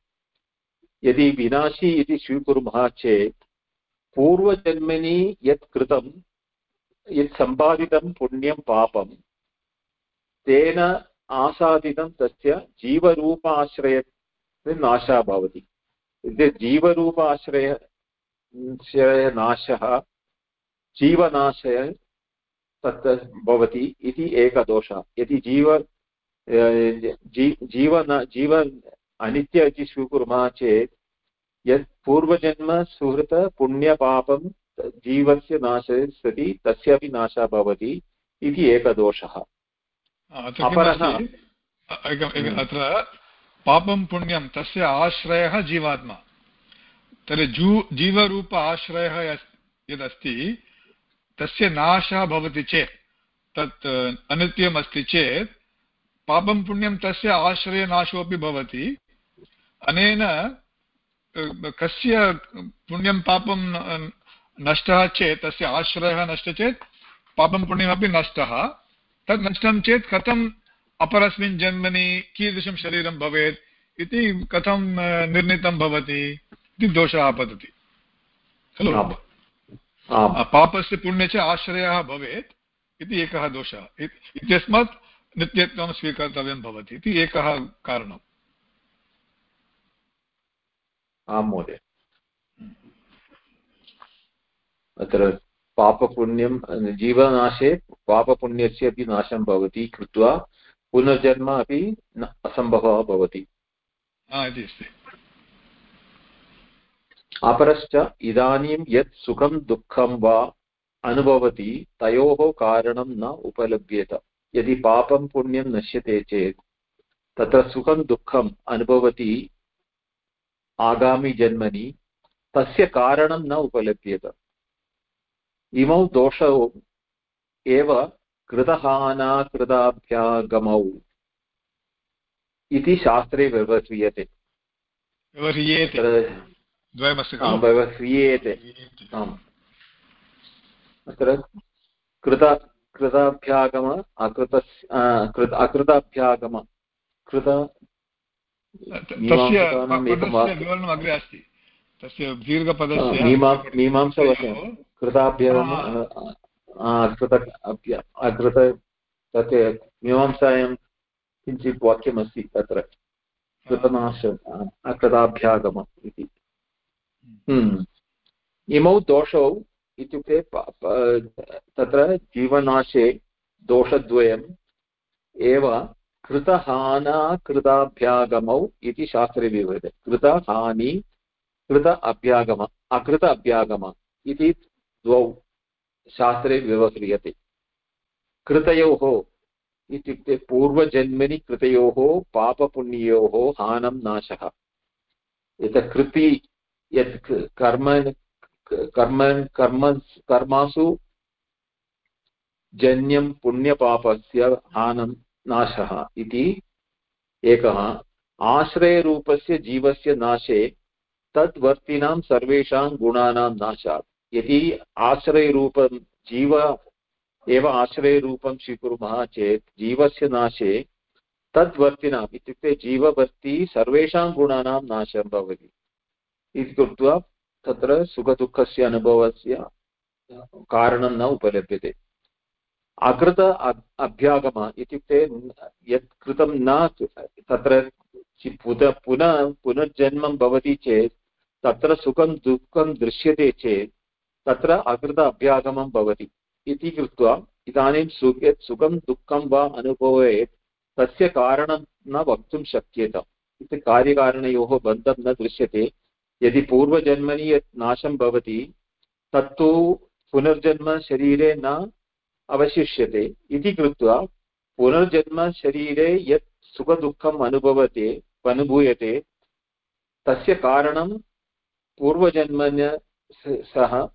यदि विनाशी इति स्वीकुर्मः चेत् पूर्वजन्मनि यत् कृतं, यत् सम्पादितं पुण्यं पापं, तेन आसादितं तस्य जीवरूप आश्रय नाशः भवति। जीवरूप आश्रय नाशः जीवनाशय तत् भवति इति एकः दोषः। यदि जीव जी जीवन जीव अनित्य इति स्वीकुर्मः चेत् यत् पूर्वजन्म सुहृत पुण्यपापं जीवस्य नाशे सति तस्यापि नाशः भवति इति एकदोषः अपरः अत्र पापं पुण्यं, तस्य आश्रयः जीवात्मा। तर्हि जू, जीवरूप आश्रयः यदस्ति, तस्य नाशः भवति चेत्, तत् अनित्यम् अस्ति चेत्, पापं पुण्यं तस्य आश्रयनाशोऽपि भवति। अनेन कस्य पुण्यं पापं नष्टः चेत्, तस्य आश्रयः नष्टः चेत्, पापं पुण्यमपि नष्टः। तत् नष्टं चेत् कथम् अपरस्मिन् जन्मनि कीदृशं शरीरं भवेत् इति कथं निर्णीतं भवति इति दोषः आपतति। खलु? पापस्य पुण्य च आश्रयः भवेत् इति एकः दोषः। इत्यस्मात् नित्यत्वं स्वीकर्तव्यं भवति इति एकः कारणम्। आं महोदय। अत्र पापपुण्यं जीवनाशे पापपुण्यस्य अपि नाशं भवति कृत्वा पुनर्जन्म अपि असम्भवः भवति। अपरश्च इदानीं यत् सुखं दुःखं वा अनुभवति तयोः कारणं न उपलभ्येत। यदि पापं पुण्यं नश्यते चेत् तत्र सुखं दुःखम् अनुभवति आगामिजन्मनि तस्य कारणं न उपलभ्येत। इमौ दोषौ एव कृतहानाकृताभ्यागमौ इति शास्त्रे व्यवह्रियते। व्यवह्रियेते। आम्। अत्र कृत कृताभ्यागम अकृत अकृताभ्यागम। कृत अग्रे अस्ति। तस्य दीर्घपदस्य मीमांसवचनं। कृताभ्याम् कृत अकृत तत् मीमांसायां किञ्चित् वाक्यमस्ति तत्र। कृतनाश अकृताभ्यागम इति। हम्म। इमौ दोषौ इत्युक्ते तत्र जीवनाशे दोषद्वयम् एव कृतहाना कृताभ्यागमौ इति शास्त्रे विवृते। कृतहानि कृत अभ्यागम अकृत अभ्यागम इति द्वौ शास्त्रे व्यवह्रियते कृतयोः इत्युक्ते पूर्वजन्मनि कृतयोः, पापपुण्ययोः हानं नाशः। यत् कृति, यत् कर्म कर्म कर्म कर्मासु जन्यं पुण्यपापस्य हानं नाशः इति एकः आश्रयरूपस्य जीवस्य नाशे तद्वर्तिनां सर्वेषां गुणानां नाशात्। यदि आश्रयरूपं जीव एव आश्रयरूपं स्वीकुर्मः चेत् जीवस्य नाशे तद्वर्तिनाम् इत्युक्ते जीववर्ती सर्वेषां गुणानां नाशं भवति। इति कृत्वा तत्र सुखदुःखस्य अनुभवस्य कारणं न उपलभ्यते। अकृत अभ्यागम इत्युक्ते यत् कृतं न तत्र पुनः, पुनर्जन्मं भवति चेत् तत्र सुखं दुःखं दृश्यते चेत् तत्र अकृत अभ्यागमं भवति इति कृत्वा इदानीं सु यत् सुखं, दुःखं वा अनुभवेत् तस्य कारणं न वक्तुं शक्येत। इति कार्यकारणयोः बन्धं न दृश्यते। यदि पूर्वजन्मनि यत् नाशं भवति, तत्तु पुनर्जन्मशरीरे न अवशिष्यते। इति कृत्वा पुनर्जन्मशरीरे यत् सुखदुःखम् अनुभवते, अनुभूयते, तस्य कारणं पूर्वजन्मन सह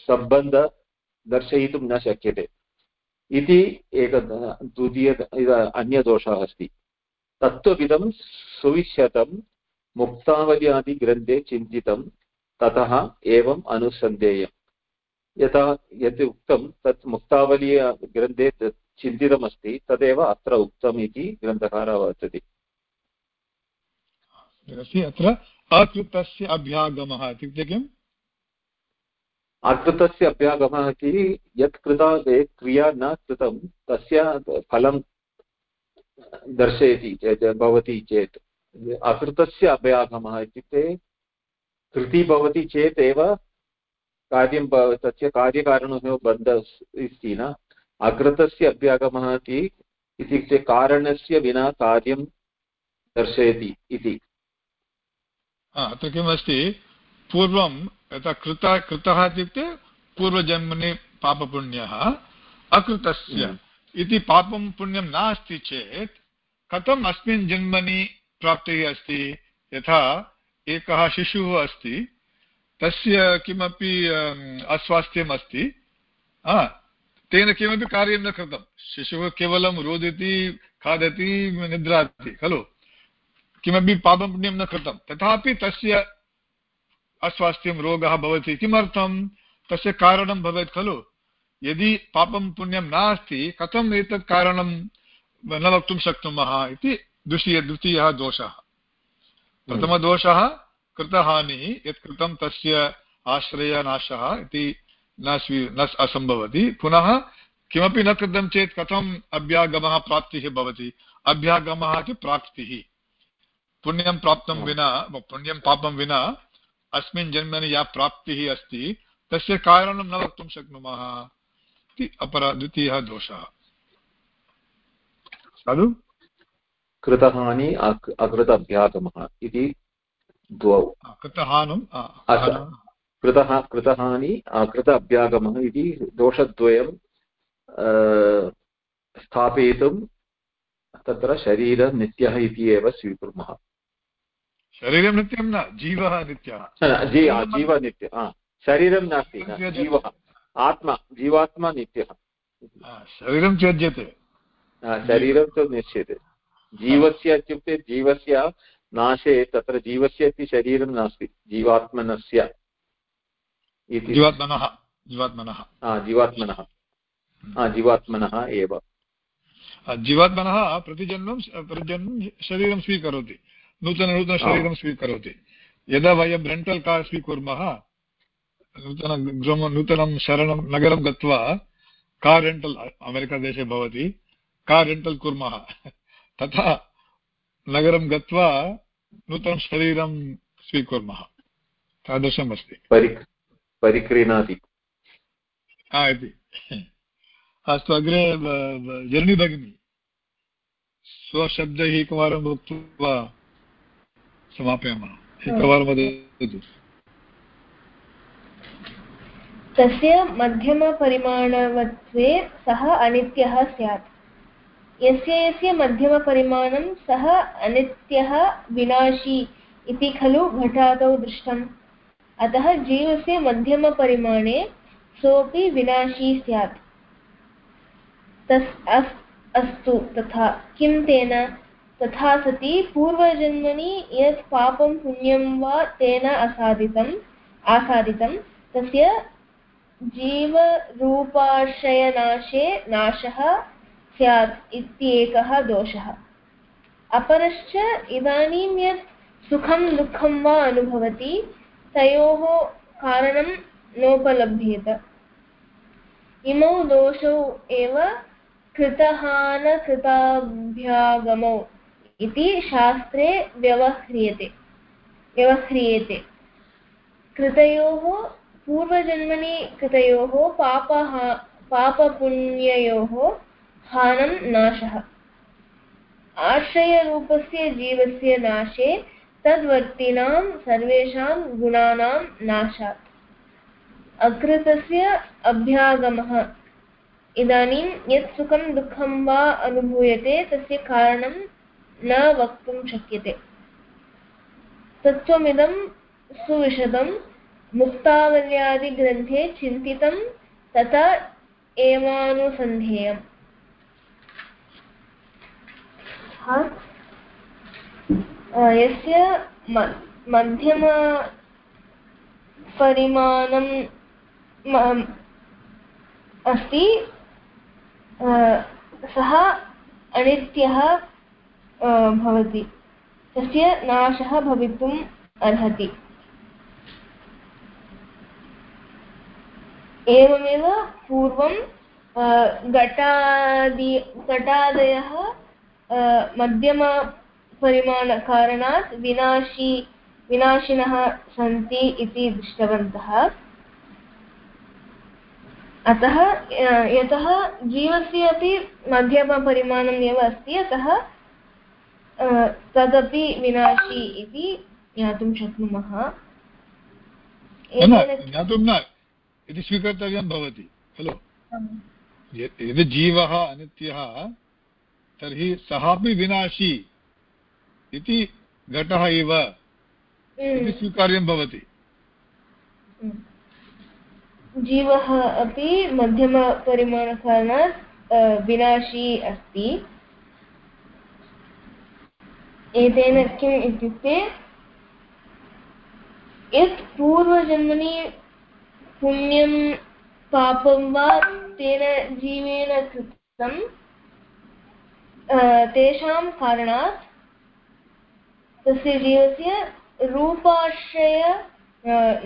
सम्बन्ध दर्शयितुं न शक्यते इति एक द्वितीय अन्यदोषः अस्ति तत्त्वविदं सुविशतं मुक्तावल्यादिग्रन्थे चिन्तितं ततः एवम् अनुसन्धेयम् यथा यत् उक्तं तत् मुक्तावली चिन्तितमस्ति तदेव अत्र उक्तम् इति ग्रन्थकारः वर्तते अत्र अकृतस्य अभ्यागमः इत्युक्ते किम्? अकृतस्य अभ्यागमः इति यत् कृता क्रिया न कृतं, तस्य फलं दर्शयति चेत्, भवति चेत्। अकृतस्य अभ्यागमः इत्युक्ते, कृति भवति चेत् एव कार्यं तस्य कार्यकारणयोः बन्धः अस्ति न? अकृतस्य अभ्यागमः इति, इत्युक्ते कारणस्य विना कार्यं दर्शयति इति। अत्र किमस्ति? पूर्वं यथा कृता कृतः इत्युक्ते पूर्वजन्मनि पापपुण्यः अकृतस्य हम्म। इति पापं पुण्यं नास्ति चेत् कथम् अस्मिन् जन्मनि प्राप्तिः अस्ति? यथा एकः शिशुः अस्ति तस्य किमपि अस्वास्थ्यम् अस्ति तेन किमपि कार्यं न कृतं। शिशुः केवलं रोदति खादति निद्राति खलु? किमपि पापं पुण्यं न कृतं। तथापि तस्य अस्वास्थ्यं रोगः भवति। किमर्थं? तस्य कारणं भवेत् खलु। यदि पापं पुण्यं नास्ति, कथम् एतत् कारणं न वक्तुं शक्नुमः इति द्वितीय द्वितीयः दोषः। प्रथमदोषः, कृतहानिः, यत् कृतं तस्य आश्रयनाशः इति न स्वी न असम्भवति। पुनः किमपि न कृतं चेत् कथम् अभ्यागमः प्राप्तिः भवति? अभ्यागमः इति प्राप्तिः पुण्यं प्राप्तं विना पुण्यं पापं विना अस्मिन् जन्मनि या प्राप्तिः अस्ति तस्य कारणं न वक्तुं शक्नुमः इति अपर द्वितीयः दोषः। खलु कृतहानि अक् अकृत इति द्वौ। कृतहानं कृतः कृतहानि अकृत अभ्यागमः इति दोषद्वयं स्थापयितुं तत्र शरीरं नित्यः इति एव स्वीकुर्मः। शरीरं नित्यं न जीवः नित्यः। जीव नित्य शरीरं नास्ति जीवः आत्मा जीवात्मा नित्यः। शरीरं त्यज्यते शरीरं तु निश्चयते जीवस्य इत्युक्ते जीवस्य नाशे तत्र जीवस्य इति शरीरं नास्ति जीवात्मनस्य इति। जीवात्मनः जीवात्मनः। जीवात्मनः। जीवात्मनः एव। जीवात्मनः प्रतिजन्मं प्रतिजन्मं शरीरं स्वीकरोति। नूतननूतनशरीरं स्वीकरोति। यदा वयं रेण्टल् कार् स्वीकुर्मः नूतनगृहं नूतनं शरणं नगरं गत्वा कार् रेण्टल् अमेरिकादेशे भवति कार् रेण्टल् कुर्मः। [laughs] तथा नगरं गत्वा नूतनं शरीरं स्वीकुर्मः। तादृशम् अस्ति परि परिक्रीणाति। हा इति। [laughs] अस्तु अग्रे जर्नि भगिनी स्वशब्दैः एकवारम् उक्त्वा समापयामः। एकवारं वदतु। तस्य मध्यमपरिमाणवत्वे सः अनित्यः स्यात्। यस्य यस्य मध्यमपरिमाणं सः अनित्यः विनाशी इति खलु घटादौ दृष्टम्। अतः जीवस्य मध्यमपरिमाणे सोऽपि विनाशी स्यात्। तस् अस् अस्तु तथा। किं तेन? तथा सति पूर्वजन्मनि यत् पापं पुण्यं वा तेन असादितम् आसादितं तस्य जीवरूपाश्रयनाशे नाशः स्यात् इत्येकः दोषः। अपरश्च इदानीं यत् सुखं दुःखं वा अनुभवति, तयोः कारणं नोपलभ्येत। इमौ दोषौ एव कृतहानकृताभ्यागमौ। इति शास्त्रे व्यवह्रियते। व्यवह्रियेते। कृतयोः पूर्वजन्मनि कृतयोः पापः, पापपुण्ययोः हानं नाशः। आश्रयरूपस्य जीवस्य नाशे तद्वर्तिनां सर्वेषां गुणानां नाशात्। अकृतस्य अभ्यागमः। इदानीं यत् सुखं दुःखं वा अनुभूयते तस्य कारणं न वक्तुं शक्यते। तत्त्वमिदं सुविशदं मुक्तावल्यादिग्रन्थे चिन्तितं तथा एवानुसन्धेयम्। यस्य मध्यमपरिमाणं अस्ति सः अनित्यः भवति। तस्य नाशः भवितुम् अर्हति। एवमेव पूर्वं घटादि, घटादयः मध्यमपरिमाणकारणात् विनाशी, विनाशिनः सन्ति इति दृष्टवन्तः। अतः यतः जीवस्य अपि मध्यमपरिमाणम् एव अस्ति, अतः तदपि विनाशी इति ज्ञातुं शक्नुमः। ज्ञातुं न इति स्वीकर्तव्यं भवति खलु? यदि जीवः अनित्यः तर्हि सः अपि विनाशी इति घटः इव इति हम्म, स्वीकार्यं भवति। हम्म। जीवः अपि मध्यमपरिमाणकारणात् विनाशी अस्ति। एतेन किम् इत्युक्ते यत् पूर्वजन्मनि पुण्यं, पापं वा तेन जीवेन कृतं तेषां कारणात् तस्य जीवस्य रूपाश्रय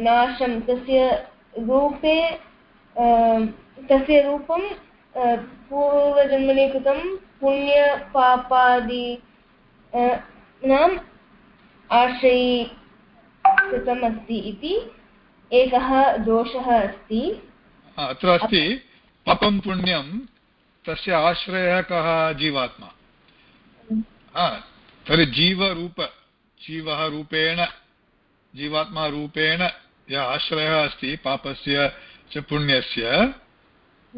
नाशं, तस्य रूपे तस्य रूपं पूर्वजन्मनि कृतं पुण्यपापादि नाम् आश्रयी कृतम् अस्ति इति। एकः दोषः अस्ति। अत्र अस्ति, पापं पुण्यं, तस्य आश्रयः कः? जीवात्मा। तर्हि जीवरूप, जीवः रूपेण, जीवात्मा रूपेण यः आश्रयः अस्ति, पापस्य च पुण्यस्य,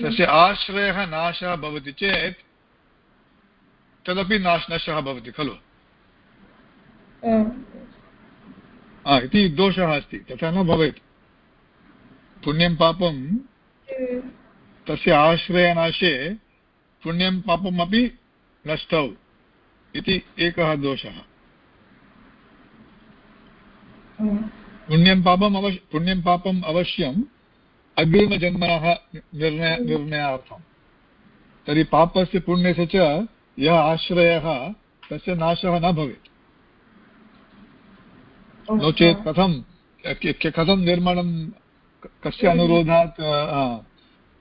तस्य आश्रयः नाशः भवति चेत्, तदपि नाश नशः भवति, खलु? इति दोषः अस्ति। तथा न भवेत्। पुण्यं पापं हम्म, तस्य आश्रयनाशे पुण्यं पापमपि नष्टौ इति एकः दोषः। हम्म, पुण्यं पापम् अवश्य पुण्यं पापम् अवश्यम् अग्रिमजन्मनः निर्णय निर्णयार्थं। तर्हि पापस्य पुण्यस्य च यः आश्रयः तस्य नाशः न भवेत्। नो चेत् कथं कथं निर्माणं कस्य अनुरोधात्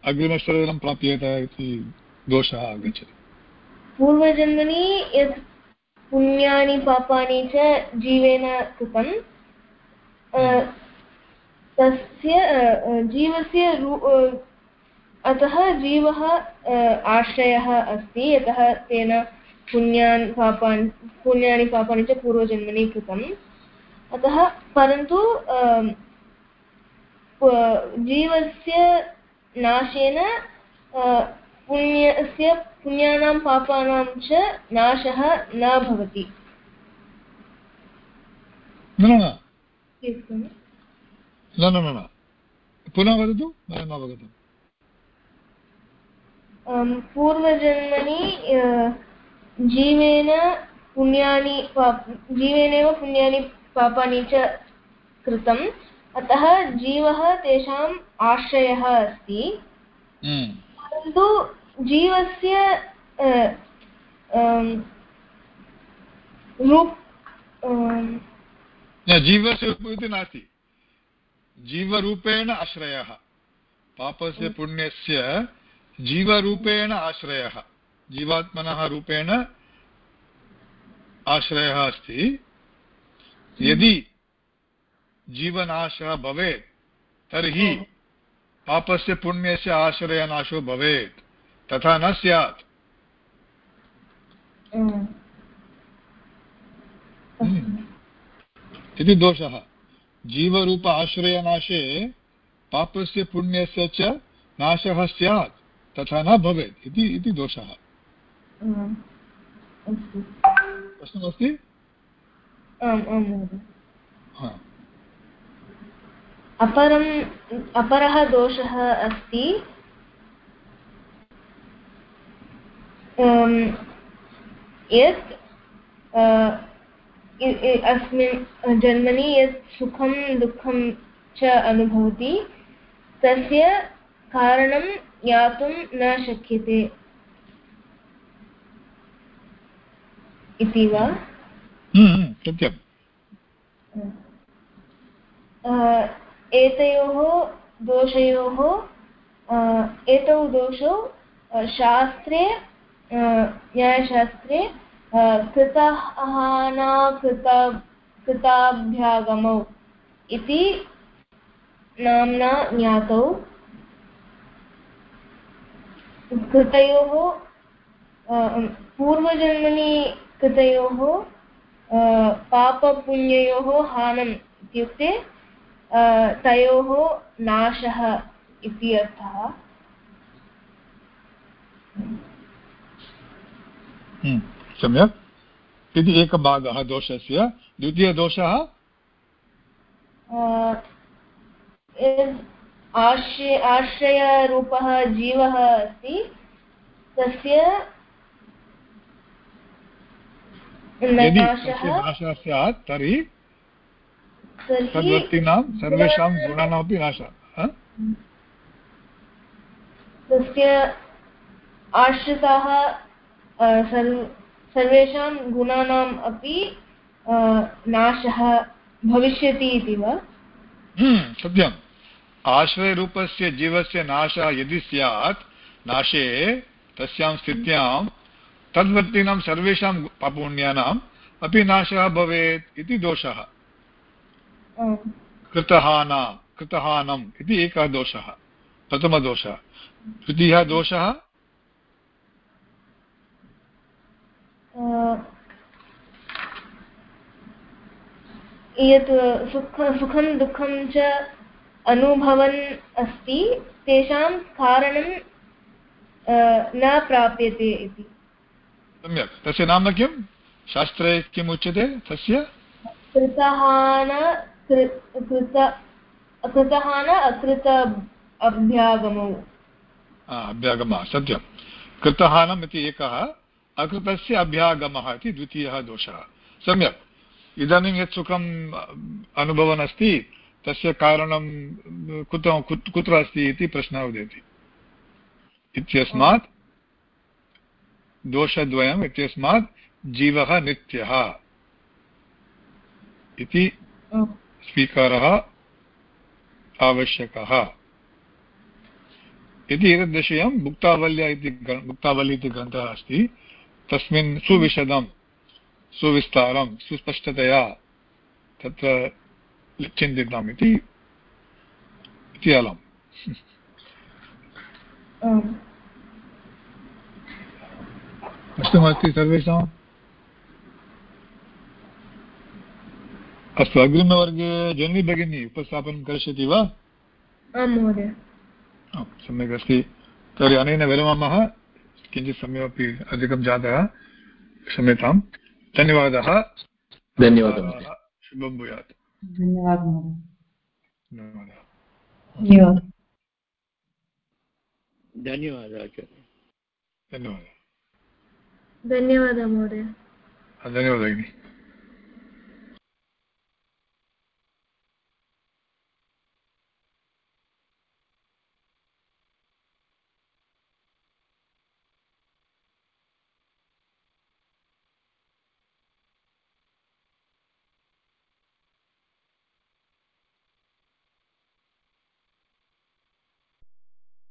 अग्रिमशरीरं प्राप्येत इति दोषः आगच्छति? पूर्वजन्मनि यत् पुण्यानि पापानि च जीवेन कृतं तस्य अ, अ, जीवस्य अतः जीवः आश्रयः अस्ति यतः तेन पुण्यान् पापान् पुण्यानि पापानि च पूर्वजन्मनि कृतम्। अतः परन्तु प- जीवस्य नाशेन पुण्यस्य पुण्यानां पापानां च नाशः न भवति। न न न। पुनः वदतु अवगतम्। पूर्वजन्मनि जीवेन पुण्यानि जीवेनेव पुण्यानि पापानि च कृतम् अतः जीवः तेषाम् आश्रयः अस्ति। हम्म। परन्तु जीवस्य जीवस्य इति नास्ति। जीवरूपेण आश्रयः। पापस्य पुण्यस्य जीवरूपेण आश्रयः। जीवात्मनः रूपेण आश्रयः अस्ति। यदि जीवनाशः भवेत् तर्हि पापस्य पुण्यस्य आश्रयनाशो भवेत् तथा न स्यात्। हम्म। इति दोषः। जीवरूप आश्रयनाशे पापस्य पुण्यस्य च नाशः स्यात् तथा न भवेत्। इति इति दोषः। प्रश्नमस्ति? आम् आं महोदय। हा। अपरम् अपरः दोषः अस्ति यत् अस्मिन् जन्मनि यत् सुखं दुःखं च अनुभवति तस्य कारणं ज्ञातुं न शक्यते। इति वा? सत्यम्। अ, एतयोः दोषयोः एतौ दोषौ शास्त्रे न्यायशास्त्रे अ, कृतहानाकृत कृताभ्यागमौ इति नाम्ना ज्ञातौ। कृतयोः पूर्वजन्मनि कृतयोः पापपुण्ययोः हानम् इत्युक्ते तयोः नाशः इति अर्थः। हम्म, सम्यक्। इति एकभागः दोषस्य। द्वितीयदोषः? आश्रय आश्रयरूपः जीवः अस्ति तस्य यदि तस्य नाशः स्यात् तर्हि तद्वर्तीनां सर्वेषां गुणानामपि नाशः तस्य आश्रिताः सर्वेषां गुणानाम् अपि नाशः भविष्यति इति वा? हम्म, सत्यम्। आश्रयरूपस्य जीवस्य नाशः यदि स्यात् नाशे तस्यां स्थित्यां तद्वर्तीनां सर्वेषां पापुण्यानाम् अपि नाशः भवेत् इति दोषः। कृतहाना कृतहानम् इति एकः दोषः, प्रथमदोषः। द्वितीयः दोषः? यत् सुख, सुखं, दुःखं च अनुभवन् अस्ति, तेषां कारणं न प्राप्यते इति। सम्यक्। तस्य नाम किं शास्त्रे किम् उच्यते तस्य? कृतहान कृ- कृत कृतहान अकृत अभ्यागमौ। आ, अभ्यागमः सत्यं कृतहानम् इति एकः अकृतस्य अभ्यागमः इति द्वितीयः दोषः। सम्यक्। इदानीं यत् सुखम् अनुभवन् अस्ति तस्य कारणं कुत्र कुत्र अस्ति इति प्रश्नः उदेति। इत्यस्मात् दोषद्वयम् इत्यस्मात् जीवः नित्यः इति स्वीकारः आवश्यकः। इति एतद्विषयं मुक्तावल्या इति मुक्तावली इति ग्रन्थः अस्ति, तस्मिन् सुविशदं, सुविस्तारं, सुस्पष्टतया तत्र चिन्तितम् इति अलम्। आम्। स्पष्टमस्ति सर्वेषाम्। अस्तु अग्रिमवर्गे जननी भगिनी उपस्थापनं करिष्यति वा? आं महोदय। आम्, सम्यक् अस्ति। तर्हि अनेन विरमामः। किञ्चित् समयमपि अधिकं जातः। क्षम्यताम् धन्यवादः। धन्यवादः शुभं भूयात्। धन्यवादः धन्यवादः। धन्यवादः धन्यवादः। धन्यवादः महोदय धन्यवादः भगिनि